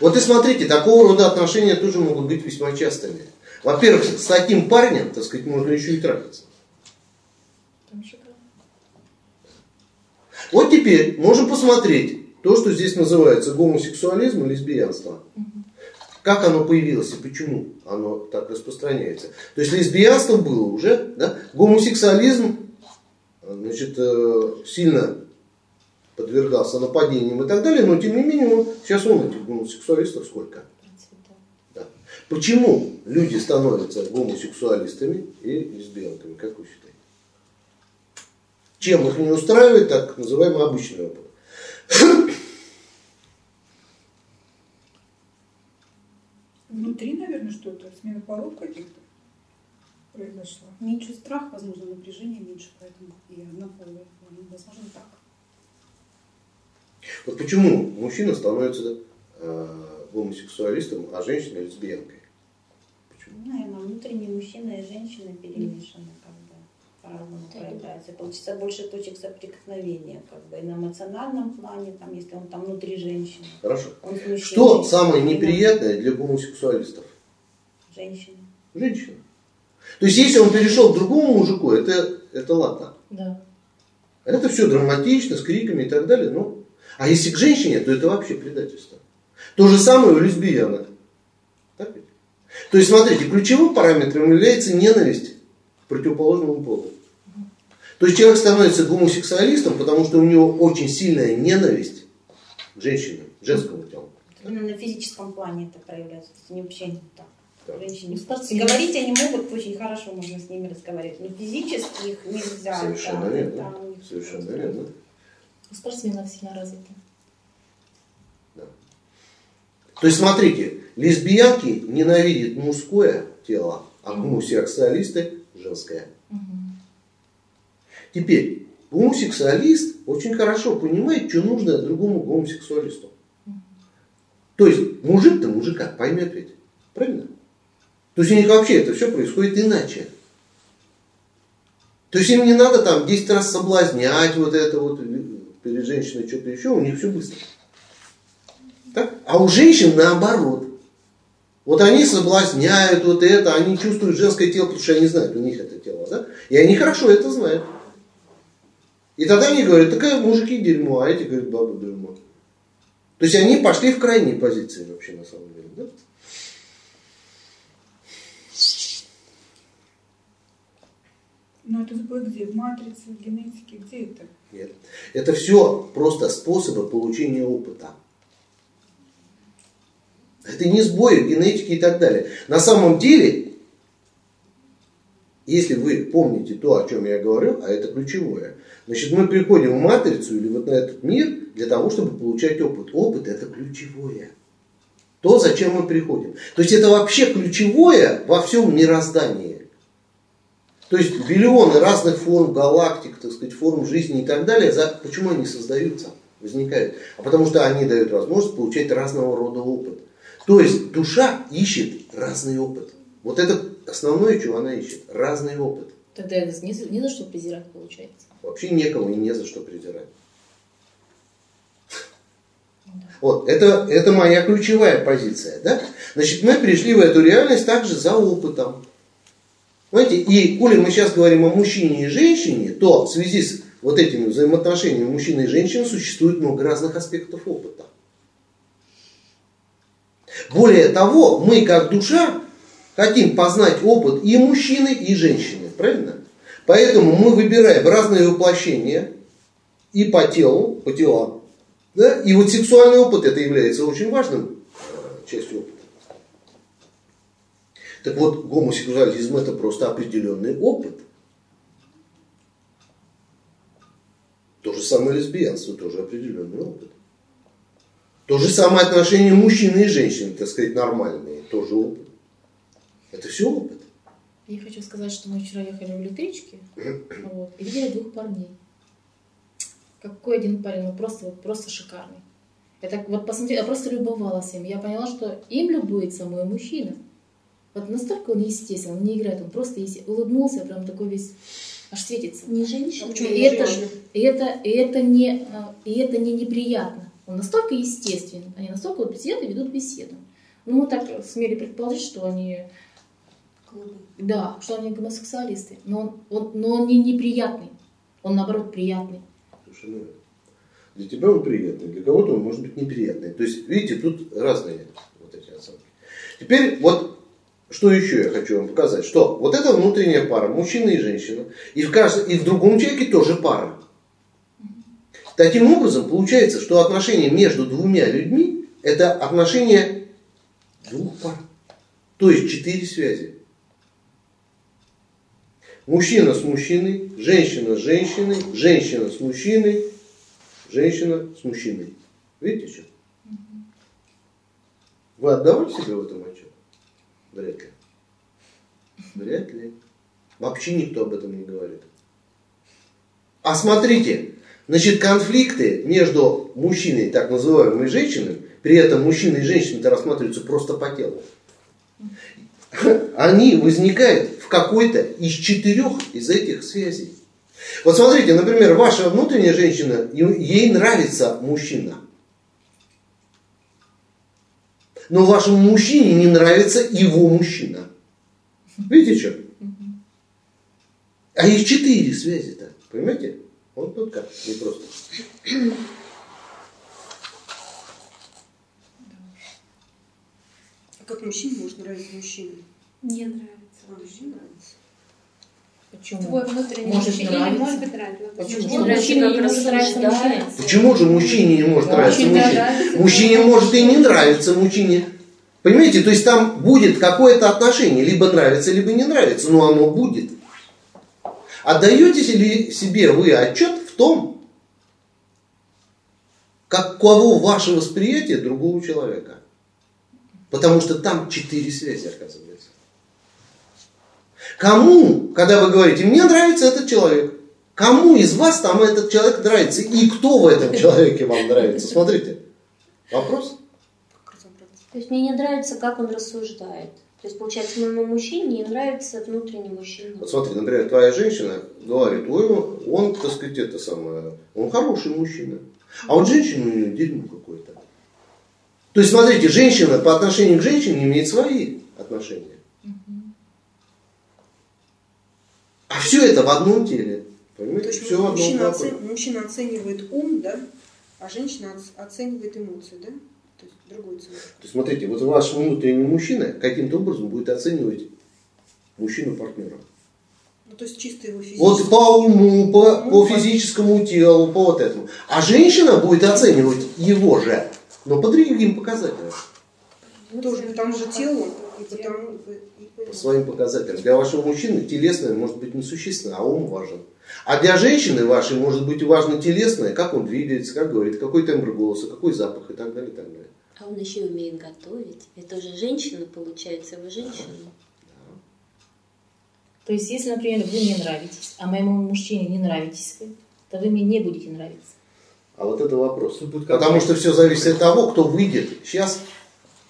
Вот и смотрите, такого рода отношения тоже могут быть весьма частыми. Во-первых, с таким парнем, так сказать, можно еще и трахаться. Там шикарно. Вот теперь можем посмотреть то, что здесь называется гомосексуализм и лесбиянство. Как оно появилось и почему оно так распространяется. То есть лесбиянство было уже, да? гомосексуализм значит, э, сильно подвергался нападениям и так далее, но тем не менее, ну, сейчас он этих гомосексуалистов сколько? Да. Почему люди становятся гомосексуалистами и лесбиянками, как вы считаете? Чем их не устраивает так называемый обычный опыт? Внутри, наверное, что-то, смена полов каких-то произошла. Меньше страх, возможно, напряжение меньше, поэтому и однополые. Возможно, так. Вот почему мужчина становится э, гомосексуалистом, а женщина лесбиянкой? Наверное, внутренние мужчина и женщина перемешаны, по-разному проявляются. Получится больше точек соприкосновения, как бы и на эмоциональном плане, там, если он там внутри женщины. Хорошо. Он с мужчиной. Что самое неприятное для гомосексуалистов? Женщина. Женщина. То есть, если он перешел к другому мужику, это, это ладно. Да. Это все драматично, с криками и так далее. Ну, а если к женщине, то это вообще предательство. То же самое у лесбиянок. Так ведь? То есть, смотрите, ключевым параметром является ненависть к противоположному полу. То есть человек становится гомосексуалистом, потому что у него очень сильная ненависть к женщине, женскому телу. Именно на физическом плане это проявляется. То есть они вообще не так. Да. Женщине Ну, спортсмены. говорить они могут очень хорошо, можно с ними разговаривать, но физически их нельзя. Совершенно да, верно. да, Совершенно просто- верно. У спортсменов сильно развито. То есть, смотрите, лесбиянки ненавидят мужское тело, а гомосексуалисты женское. Теперь, гомосексуалист очень хорошо понимает, что нужно другому гомосексуалисту. То есть, мужик-то мужика поймет ведь. Правильно? То есть, у них вообще это все происходит иначе. То есть, им не надо там 10 раз соблазнять вот это вот перед женщиной что-то еще, у них все быстро. Так? А у женщин наоборот. Вот они соблазняют вот это, они чувствуют женское тело, потому что они знают, у них это тело, да? И они хорошо это знают. И тогда они говорят, такая мужики дерьмо, а эти говорят, бабы дерьмо. То есть они пошли в крайние позиции вообще на самом деле, да? Но это сбой где? В матрице, в генетике, где это? Нет. Это все просто способы получения опыта. Это не сбои в генетике и так далее. На самом деле, если вы помните то, о чем я говорил, а это ключевое, значит, мы приходим в матрицу или вот на этот мир для того, чтобы получать опыт. Опыт это ключевое. То, зачем мы приходим. То есть это вообще ключевое во всем мироздании. То есть миллионы разных форм галактик, так сказать, форм жизни и так далее. За... Почему они создаются, возникают? А потому что они дают возможность получать разного рода опыт. То есть душа ищет разный опыт. Вот это основное, чего она ищет. Разный опыт. Тогда это не, за- не за что презирать получается. Вообще некому и не за что презирать. Вот, это, это моя ключевая позиция. Да? Значит, мы пришли в эту реальность также за опытом. Понимаете, и коли мы сейчас говорим о мужчине и женщине, то в связи с вот этими взаимоотношениями мужчины и женщины существует много разных аспектов опыта. Более того, мы как душа хотим познать опыт и мужчины, и женщины. Правильно? Поэтому мы выбираем разные воплощения и по телу, по телам. Да? И вот сексуальный опыт это является очень важным э, частью опыта. Так вот, гомосексуализм это просто определенный опыт. То же самое лесбиянство, тоже определенный опыт. То же самое отношение мужчины и женщины, так сказать, нормальные, тоже опыт. Это все опыт. Я хочу сказать, что мы вчера ехали в электричке вот, и видели двух парней. Какой один парень, ну просто, вот, просто шикарный. Я так вот посмотрела, я просто любовалась им. Я поняла, что им любуется мой мужчина. Вот настолько он естественный, он не играет, он просто есть, улыбнулся, прям такой весь аж светится. Не женщина. И это, и это, и это, не, а, и это не неприятно. Он настолько естественен, они настолько вот и ведут беседу. Ну, мы так смели предположить, что они, да, что они гомосексуалисты. Но он, он- но он не неприятный, он наоборот приятный. Совершенно верно. Для тебя он приятный, для кого-то он может быть неприятный. То есть, видите, тут разные вот эти оценки. Теперь вот что еще я хочу вам показать, что вот это внутренняя пара, мужчина и женщина, и в, каждом, и в другом человеке тоже пара. Таким образом, получается, что отношения между двумя людьми – это отношения двух пар. То есть четыре связи. Мужчина с мужчиной, женщина с женщиной, женщина с мужчиной, женщина с мужчиной. Видите что? Вы отдавали себе в этом отчет? Вряд ли. Вряд ли. Вообще никто об этом не говорит. А смотрите, значит, конфликты между мужчиной так называемой женщиной, при этом мужчина и женщина рассматриваются просто по телу. Они возникают в какой-то из четырех из этих связей. Вот смотрите, например, ваша внутренняя женщина, ей нравится мужчина. Но вашему мужчине не нравится его мужчина. Видите что? А их четыре связи-то. Понимаете? Вот тут как, не просто. А как мужчине может нравиться мужчина? Не нравится. А, мужчине нравится. Почему? Твой внутренний Может мужчина нравится. не может быть нравится. Почему? Почему? Мужчине не может нравиться мужчина. Почему же мужчине не может Да, нравиться мужчине мужчине? нравится. Мужчине может и не нравиться мужчине. Понимаете, то есть там будет какое-то отношение, либо нравится, либо не нравится, но оно будет. Отдаете ли себе вы отчет в том, каково ваше восприятие другого человека? Потому что там четыре связи, оказывается. Кому, когда вы говорите, мне нравится этот человек, кому из вас там этот человек нравится? И кто в этом человеке вам нравится? Смотрите, вопрос. То есть мне не нравится, как он рассуждает. То есть, получается, моему мужчине не нравится внутренний мужчина. Вот смотри, например, твоя женщина говорит, ой, он, так сказать, это самое, он хороший мужчина. А вот женщина у нее дерьмо какое-то. То есть, смотрите, женщина по отношению к женщине имеет свои отношения. А все это в одном теле. Понимаете? Все в одном мужчина, флаконе. оце- мужчина оценивает ум, да, а женщина оц- оценивает эмоции, да? То есть другой ценник. То есть, смотрите, вот ваш внутренний мужчина каким-то образом будет оценивать мужчину-партнера. Ну, то есть чисто его физически. Вот по уму, по, по физическому телу, по вот этому. А женщина будет оценивать его же, но по другим показателям. Тоже по тому же телу и по тому... по- По своим показателям. Для вашего мужчины телесное может быть несущественно, а ум важен. А для женщины вашей может быть важно телесное, как он двигается, как говорит, какой тембр голоса, какой запах и так далее, и так далее. А он еще умеет готовить. Это уже женщина, получается, вы женщина. То есть, если, например, вы мне нравитесь, а моему мужчине не нравитесь вы, то вы мне не будете нравиться. А вот это вопрос. Потому что все зависит от того, кто выйдет сейчас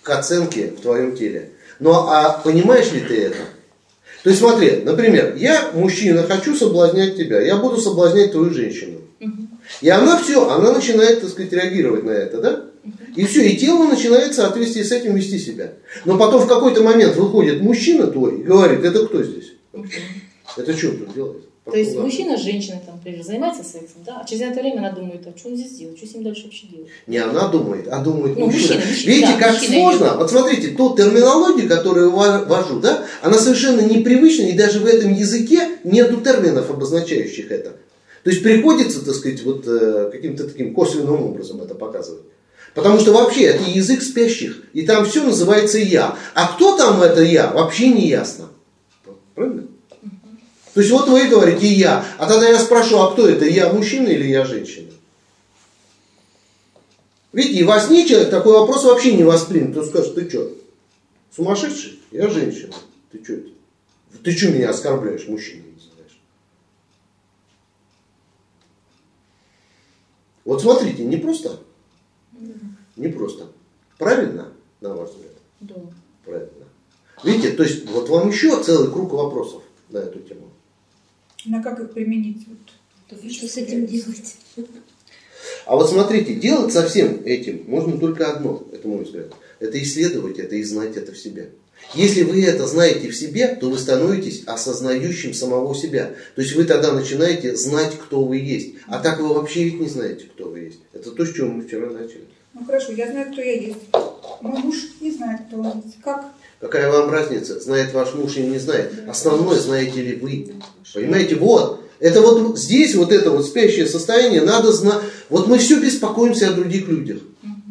к оценке в твоем теле. Ну а понимаешь ли ты это? То есть смотри, например, я мужчина, хочу соблазнять тебя, я буду соблазнять твою женщину. И она все, она начинает, так сказать, реагировать на это, да? И все, и тело начинает в соответствии с этим вести себя. Но потом в какой-то момент выходит мужчина твой и говорит, это кто здесь? вообще? Это что тут делает? То есть мужчина с женщиной, там, например, занимается сексом, да, а через это время она думает, а что он здесь делает, что с ним дальше вообще делать? Не она думает, а думает Ну, мужчина. мужчина, мужчина, Видите, да, как мужчина сложно? идет. Вот смотрите, ту терминологию, которую я ввожу, да, она совершенно непривычна, и даже в этом языке нету терминов, обозначающих это. То есть приходится, так сказать, вот э, каким-то таким косвенным образом это показывать. Потому что вообще это язык спящих, и там все называется я. А кто там это я, вообще не ясно. Правильно? То есть вот вы говорите я, а тогда я спрошу, а кто это, я мужчина или я женщина? Видите, и во сне человек такой вопрос вообще не воспримет. Он скажет, ты что, сумасшедший? Я женщина. Ты что это? Ты что меня оскорбляешь, мужчиной называешь? Вот смотрите, не просто. Не просто. Правильно, на ваш взгляд? Да. Правильно. Видите, то есть вот вам еще целый круг вопросов на эту тему. На как их применить? Вот, Что с этим делать? А вот смотрите, делать со всем этим можно только одно, это мой взгляд. Это исследовать это и знать это в себе. Если вы это знаете в себе, то вы становитесь осознающим самого себя. То есть вы тогда начинаете знать, кто вы есть. А так вы вообще ведь не знаете, кто вы есть. Это то, с чего мы вчера начали. Ну хорошо, я знаю, кто я есть. Мой муж не знает, кто он есть. Как? Какая вам разница, знает ваш муж или не знает? Основное, знаете ли вы. Понимаете, вот. Это вот здесь, вот это вот спящее состояние, надо знать. Вот мы все беспокоимся о других людях.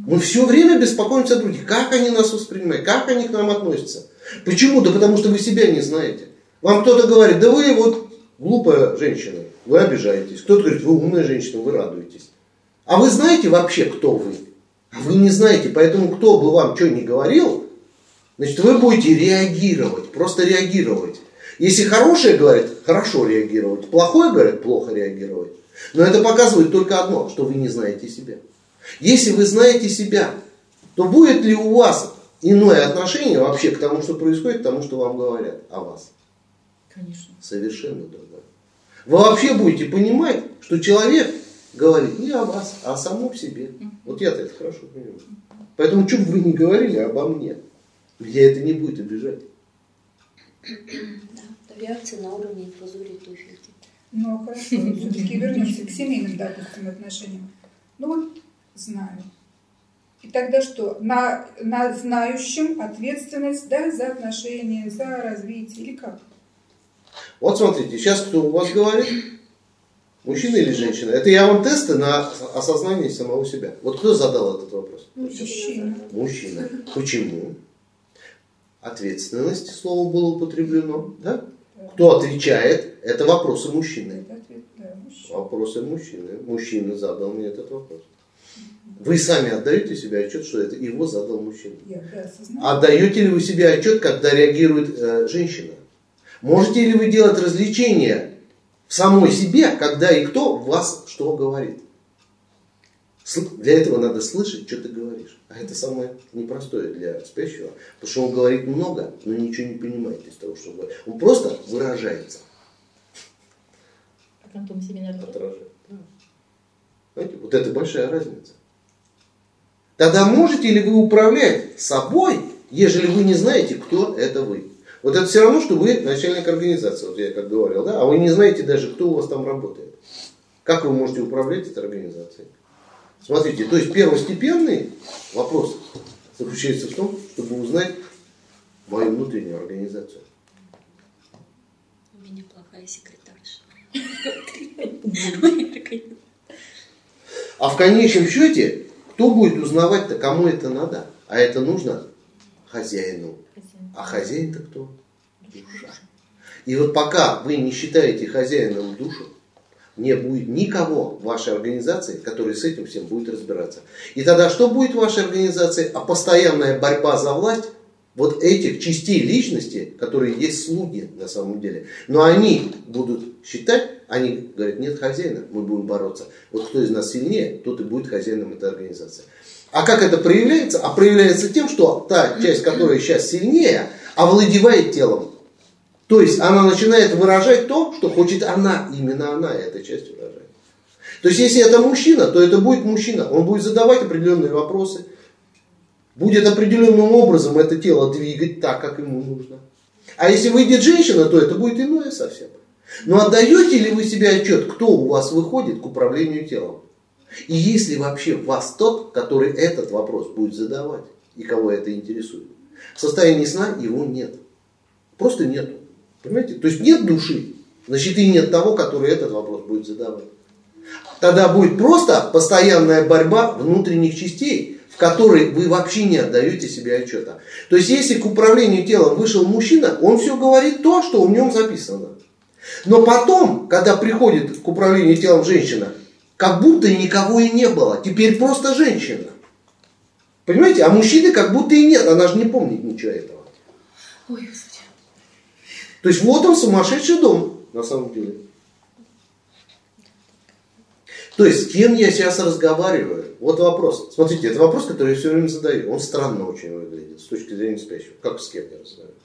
Мы все время беспокоимся о других. Как они нас воспринимают, как они к нам относятся. Почему? Да потому что вы себя не знаете. Вам кто-то говорит, да вы вот глупая женщина, вы обижаетесь. Кто-то говорит, вы умная женщина, вы радуетесь. А вы знаете вообще, кто вы? А вы не знаете, поэтому кто бы вам что ни говорил, Значит, вы будете реагировать, просто реагировать. Если хорошее говорит, хорошо реагировать. Плохое говорит, плохо реагировать. Но это показывает только одно, что вы не знаете себя. Если вы знаете себя, то будет ли у вас иное отношение вообще к тому, что происходит, к тому, что вам говорят о вас? Конечно. Совершенно другое. Вы вообще будете понимать, что человек говорит не о вас, а о самом себе. Вот я-то это хорошо понимаю. Поэтому, что бы вы ни говорили обо мне, меня это не будет обижать. Да, реакция на уровне инфузории туфельки. Ну, хорошо, все-таки вернемся к семейным, допустим, отношениям. Ну вот, знаю. И тогда что? На, на знающем ответственность да, за отношения, за развитие или как? Вот смотрите, сейчас кто у вас говорит? Мужчина или женщина? Это я вам тесты на осознание самого себя. Вот кто задал этот вопрос? Мужчина. Мужчина. Почему? Ответственность, слово было употреблено. Да? Кто отвечает? Это вопросы мужчины. Вопросы мужчины. Мужчина задал мне этот вопрос. Вы сами отдаете себе отчет, что это его задал мужчина. Отдаете ли вы себе отчет, когда реагирует э, женщина? Можете ли вы делать развлечения в самой себе, когда и кто вас что говорит? Для этого надо слышать, что ты говоришь. А это самое непростое для спящего. Потому что он говорит много, но ничего не понимает из того, что он говорит. Он просто выражается. Как Антон семинар. Отражает. Знаете, вот это большая разница. Тогда можете ли вы управлять собой, ежели вы не знаете, кто это вы? Вот это все равно, что вы начальник организации, вот я как говорил, да, а вы не знаете даже, кто у вас там работает. Как вы можете управлять этой организацией? Смотрите, то есть первостепенный вопрос заключается в том, чтобы узнать мою внутреннюю организацию. У меня плохая секретарша. А в конечном счете, кто будет узнавать-то, кому это надо? А это нужно хозяину. А хозяин-то кто? Душа. И вот пока вы не считаете хозяином душу, не будет никого в вашей организации, который с этим всем будет разбираться. И тогда что будет в вашей организации? А постоянная борьба за власть вот этих частей личности, которые есть слуги на самом деле. Но они будут считать, они говорят, нет хозяина, мы будем бороться. Вот кто из нас сильнее, тот и будет хозяином этой организации. А как это проявляется? А проявляется тем, что та часть, которая сейчас сильнее, овладевает телом. То есть она начинает выражать то, что хочет она, именно она эта часть выражает. То есть если это мужчина, то это будет мужчина. Он будет задавать определенные вопросы, будет определенным образом это тело двигать так, как ему нужно. А если выйдет женщина, то это будет иное совсем. Но отдаете ли вы себе отчет, кто у вас выходит к управлению телом? И есть ли вообще вас тот, который этот вопрос будет задавать и кого это интересует? В состоянии сна его нет. Просто нет. Понимаете? То есть нет души, значит и нет того, который этот вопрос будет задавать. Тогда будет просто постоянная борьба внутренних частей, в которой вы вообще не отдаете себе отчета. То есть если к управлению телом вышел мужчина, он все говорит то, что в нем записано. Но потом, когда приходит к управлению телом женщина, как будто никого и не было. Теперь просто женщина. Понимаете? А мужчины как будто и нет. Она же не помнит ничего этого. Ой. То есть вот он сумасшедший дом, на самом деле. То есть с кем я сейчас разговариваю? Вот вопрос. Смотрите, это вопрос, который я все время задаю. Он странно очень выглядит с точки зрения спящего. Как с кем я разговариваю?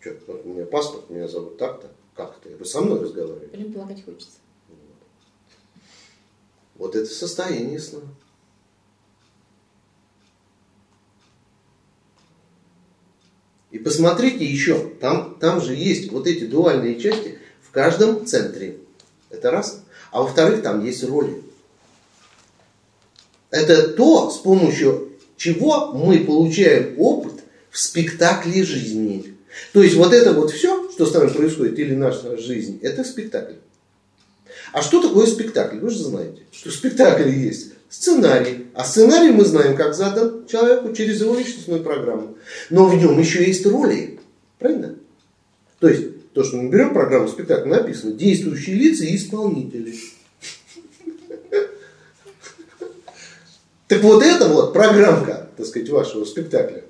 Что, вот у меня паспорт, меня зовут так-то. Как это? Вы со мной разговариваете? Блин, плакать хочется. Вот это состояние сна. И посмотрите еще, там, там же есть вот эти дуальные части в каждом центре. Это раз. А во-вторых, там есть роли. Это то, с помощью чего мы получаем опыт в спектакле жизни. То есть вот это вот все, что с нами происходит, или наша жизнь, это спектакль. А что такое спектакль? Вы же знаете, что в спектакле есть сценарий. А сценарий мы знаем, как задан человеку через его личностную программу. Но в нем еще есть роли. Правильно? То есть, то, что мы берем программу спектакля, написано действующие лица и исполнители. Так вот эта вот программка, так сказать, вашего спектакля,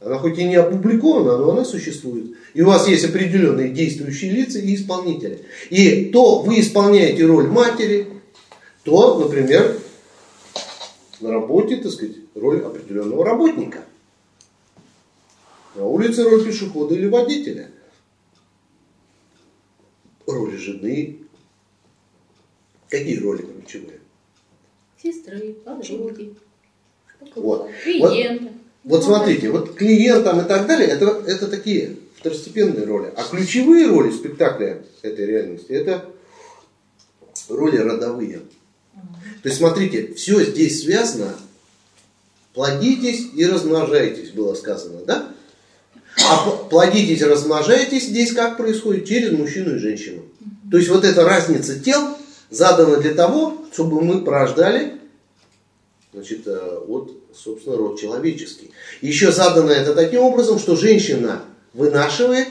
Она хоть и не опубликована, но она существует. И у вас есть определенные действующие лица и исполнители. И то вы исполняете роль матери, то, например, на работе, так сказать, роль определенного работника. На улице роль пешехода или водителя. Роли жены. Какие роли ключевые? Сестры, подруги, Вот. клиенты. Вот смотрите, вот клиентам и так далее, это, это такие второстепенные роли. А ключевые роли спектакля этой реальности, это роли родовые. То есть, смотрите, все здесь связано. Плодитесь и размножайтесь, было сказано, да? А плодитесь и размножайтесь здесь как происходит? Через мужчину и женщину. То есть, вот эта разница тел задана для того, чтобы мы порождали значит, э, вот, собственно, род человеческий. Еще задано это таким образом, что женщина вынашивает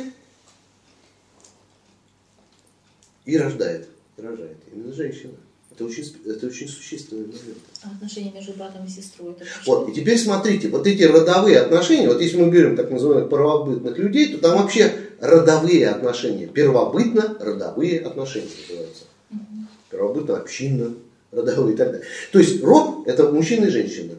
и рождает. И рожает. Именно женщина. Это очень, это очень существенный момент. А отношения между братом и сестрой это Вот, и теперь смотрите, вот эти родовые отношения, вот если мы берем так называемых первобытных людей, то там вообще родовые отношения, первобытно-родовые отношения называются. Первобытно-общинно, родовые и так далее. То есть род это мужчина и женщина.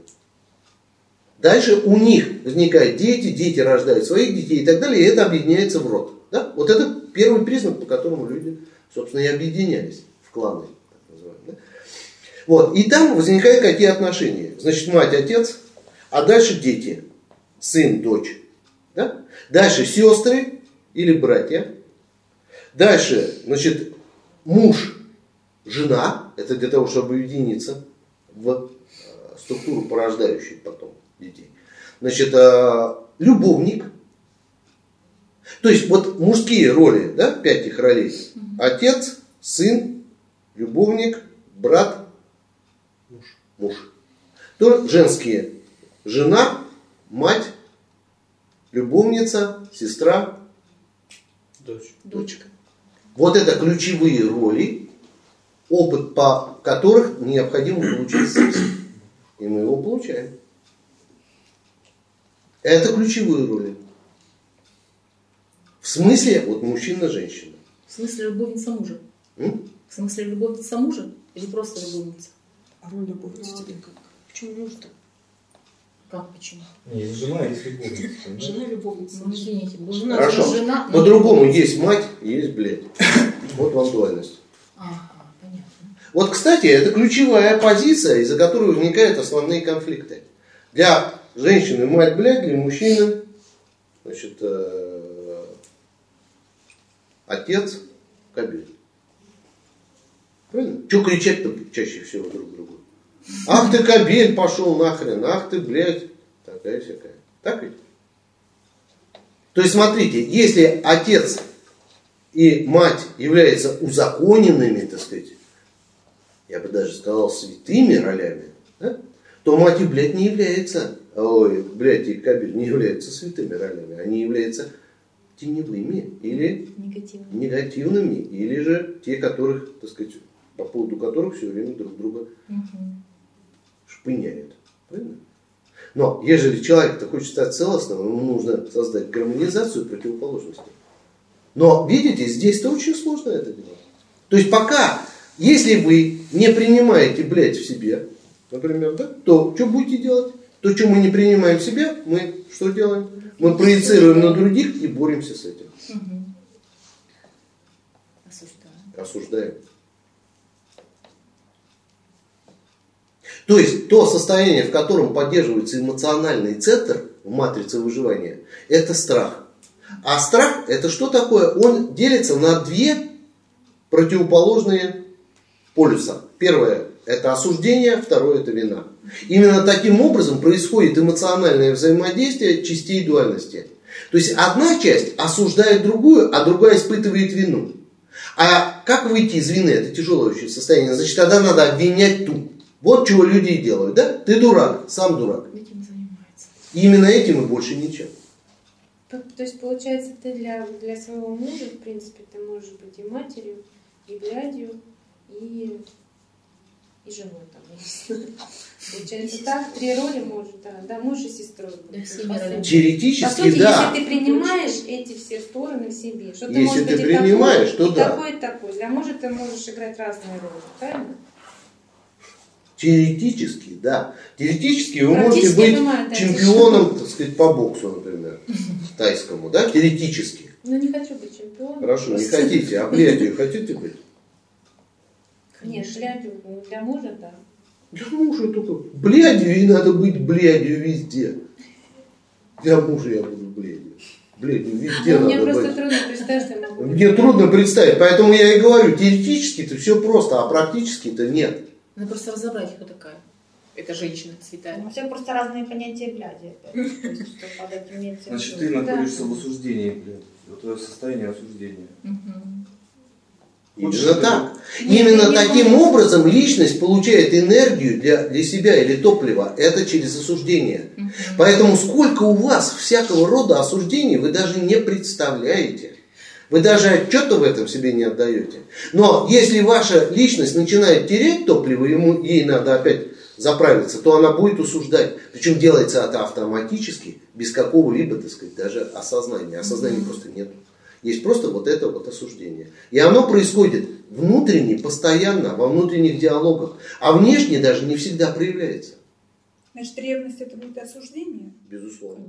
Дальше у них возникают дети, дети рождают своих детей и так далее, и это объединяется в род. Да? Вот это первый признак, по которому люди, собственно, и объединялись в кланы. Вот. И там возникают какие отношения? Значит, мать, отец, а дальше дети. Сын, дочь. Да? Дальше сестры или братья. Дальше, значит, муж, жена. Это для того, чтобы объединиться в э, структуру, порождающую потом детей. Значит, э, любовник. То есть вот мужские роли, да, пять их ролей. Отец, сын, любовник, брат, муж. То женские. Жена, мать, любовница, сестра, Дочь. дочка. Вот это ключевые роли, опыт по которых необходимо получить секс. И мы его получаем. Это ключевые роли. В смысле, вот мужчина-женщина. В смысле любовница мужа? М? В смысле любовница мужа? Или просто любовница? А роль любовницы тебе как? Почему муж-то? Как почему? Не, есть жена, а есть любовница. Жена любовница. Ну, извините, жена, Хорошо. жена, По-другому есть мать, есть блядь. Вот вам дуальность. Ага, понятно. Вот, кстати, это ключевая позиция, из-за которой возникают основные конфликты. Для женщины мать, блядь, для мужчины, значит, э, отец, кабель. Правильно? Че кричать-то чаще всего друг другу? Ах ты кабель пошел нахрен, ах ты, блядь, такая всякая. Так ведь? То есть, смотрите, если отец и мать являются узаконенными, так сказать, я бы даже сказал, святыми ролями, да, то мать и, блядь, не является, ой, блядь, и кабель не являются святыми ролями, они являются теневыми или Негативно. негативными, или же те, которых, так сказать, по поводу которых все время друг друга Мгм. шпыняют. Правильно? Но ежели человек-то хочет стать целостным, ему нужно создать гармонизацию противоположностей. Но видите, здесь-то очень сложно это делать. То есть пока, если вы не принимаете, блядь, в себе, например, да, то что будете делать? То, что мы не принимаем в себе, мы что делаем? Мы проецируем на других и боремся с этим. Мгм. Осуждаю. осуждаем. То есть то состояние, в котором поддерживается эмоциональный центр в матрице выживания, это страх. А страх это что такое? Он делится на две противоположные полюса. Первое это осуждение, второе это вина. Именно таким образом происходит эмоциональное взаимодействие частей дуальности. То есть одна часть осуждает другую, а другая испытывает вину. А как выйти из вины? Это тяжелое очень состояние. Значит, тогда надо обвинять ту. Вот чего люди и делают, да? Ты дурак, сам дурак. Этим занимается. И именно этим и больше ничем. То, есть, получается, ты для, для своего мужа, в принципе, ты можешь быть и матерью, и блядью, и и женой там. Получается так, три роли может, да, да, муж и сестрой. будет, всеми по сути. ролями. Теоретически, По сути, да. если ты принимаешь эти все стороны в себе, что ты Если можешь ты быть и принимаешь, такой, то и да. такой, и такой. А может, ты можешь играть разные роли, правильно? Теоретически, да. Теоретически вы можете Практически, быть понимаю, да, чемпионом, так сказать, по боксу, например, тайскому, да, теоретически. Ну, не хочу быть чемпионом. Хорошо, не Просто- хотите, а блядью хотите быть? Нет, блядью, ну, для мужа, да. Для мужа только блядью, и надо быть блядью везде. Для мужа я буду блядью. Блядью везде Ну, мне надо просто быть. трудно представить, что я могу. Мне трудно представить, поэтому я и говорю, теоретически-то все просто, а практически-то нет. Надо просто разобрать, кто такая. Это женщина цветая. У всех просто разные понятия бляди. Значит, ты находишься в осуждении, блядь. Вот твое состояние осуждения. Именно так. Именно таким образом личность получает энергию для, для себя или топливо. Это через осуждение. Поэтому сколько у вас всякого рода осуждений вы даже не представляете. Вы даже отчета в этом себе не отдаете. Но если ваша личность начинает терять топливо, ему, ей надо опять заправиться, то она будет осуждать. Причем делается это автоматически, без какого-либо, так сказать, даже осознания. Осознания просто нет. Есть просто вот это вот осуждение. И оно происходит внутренне, постоянно, во внутренних диалогах. А внешне даже не всегда проявляется. Значит, ревность это будет осуждение? Безусловно.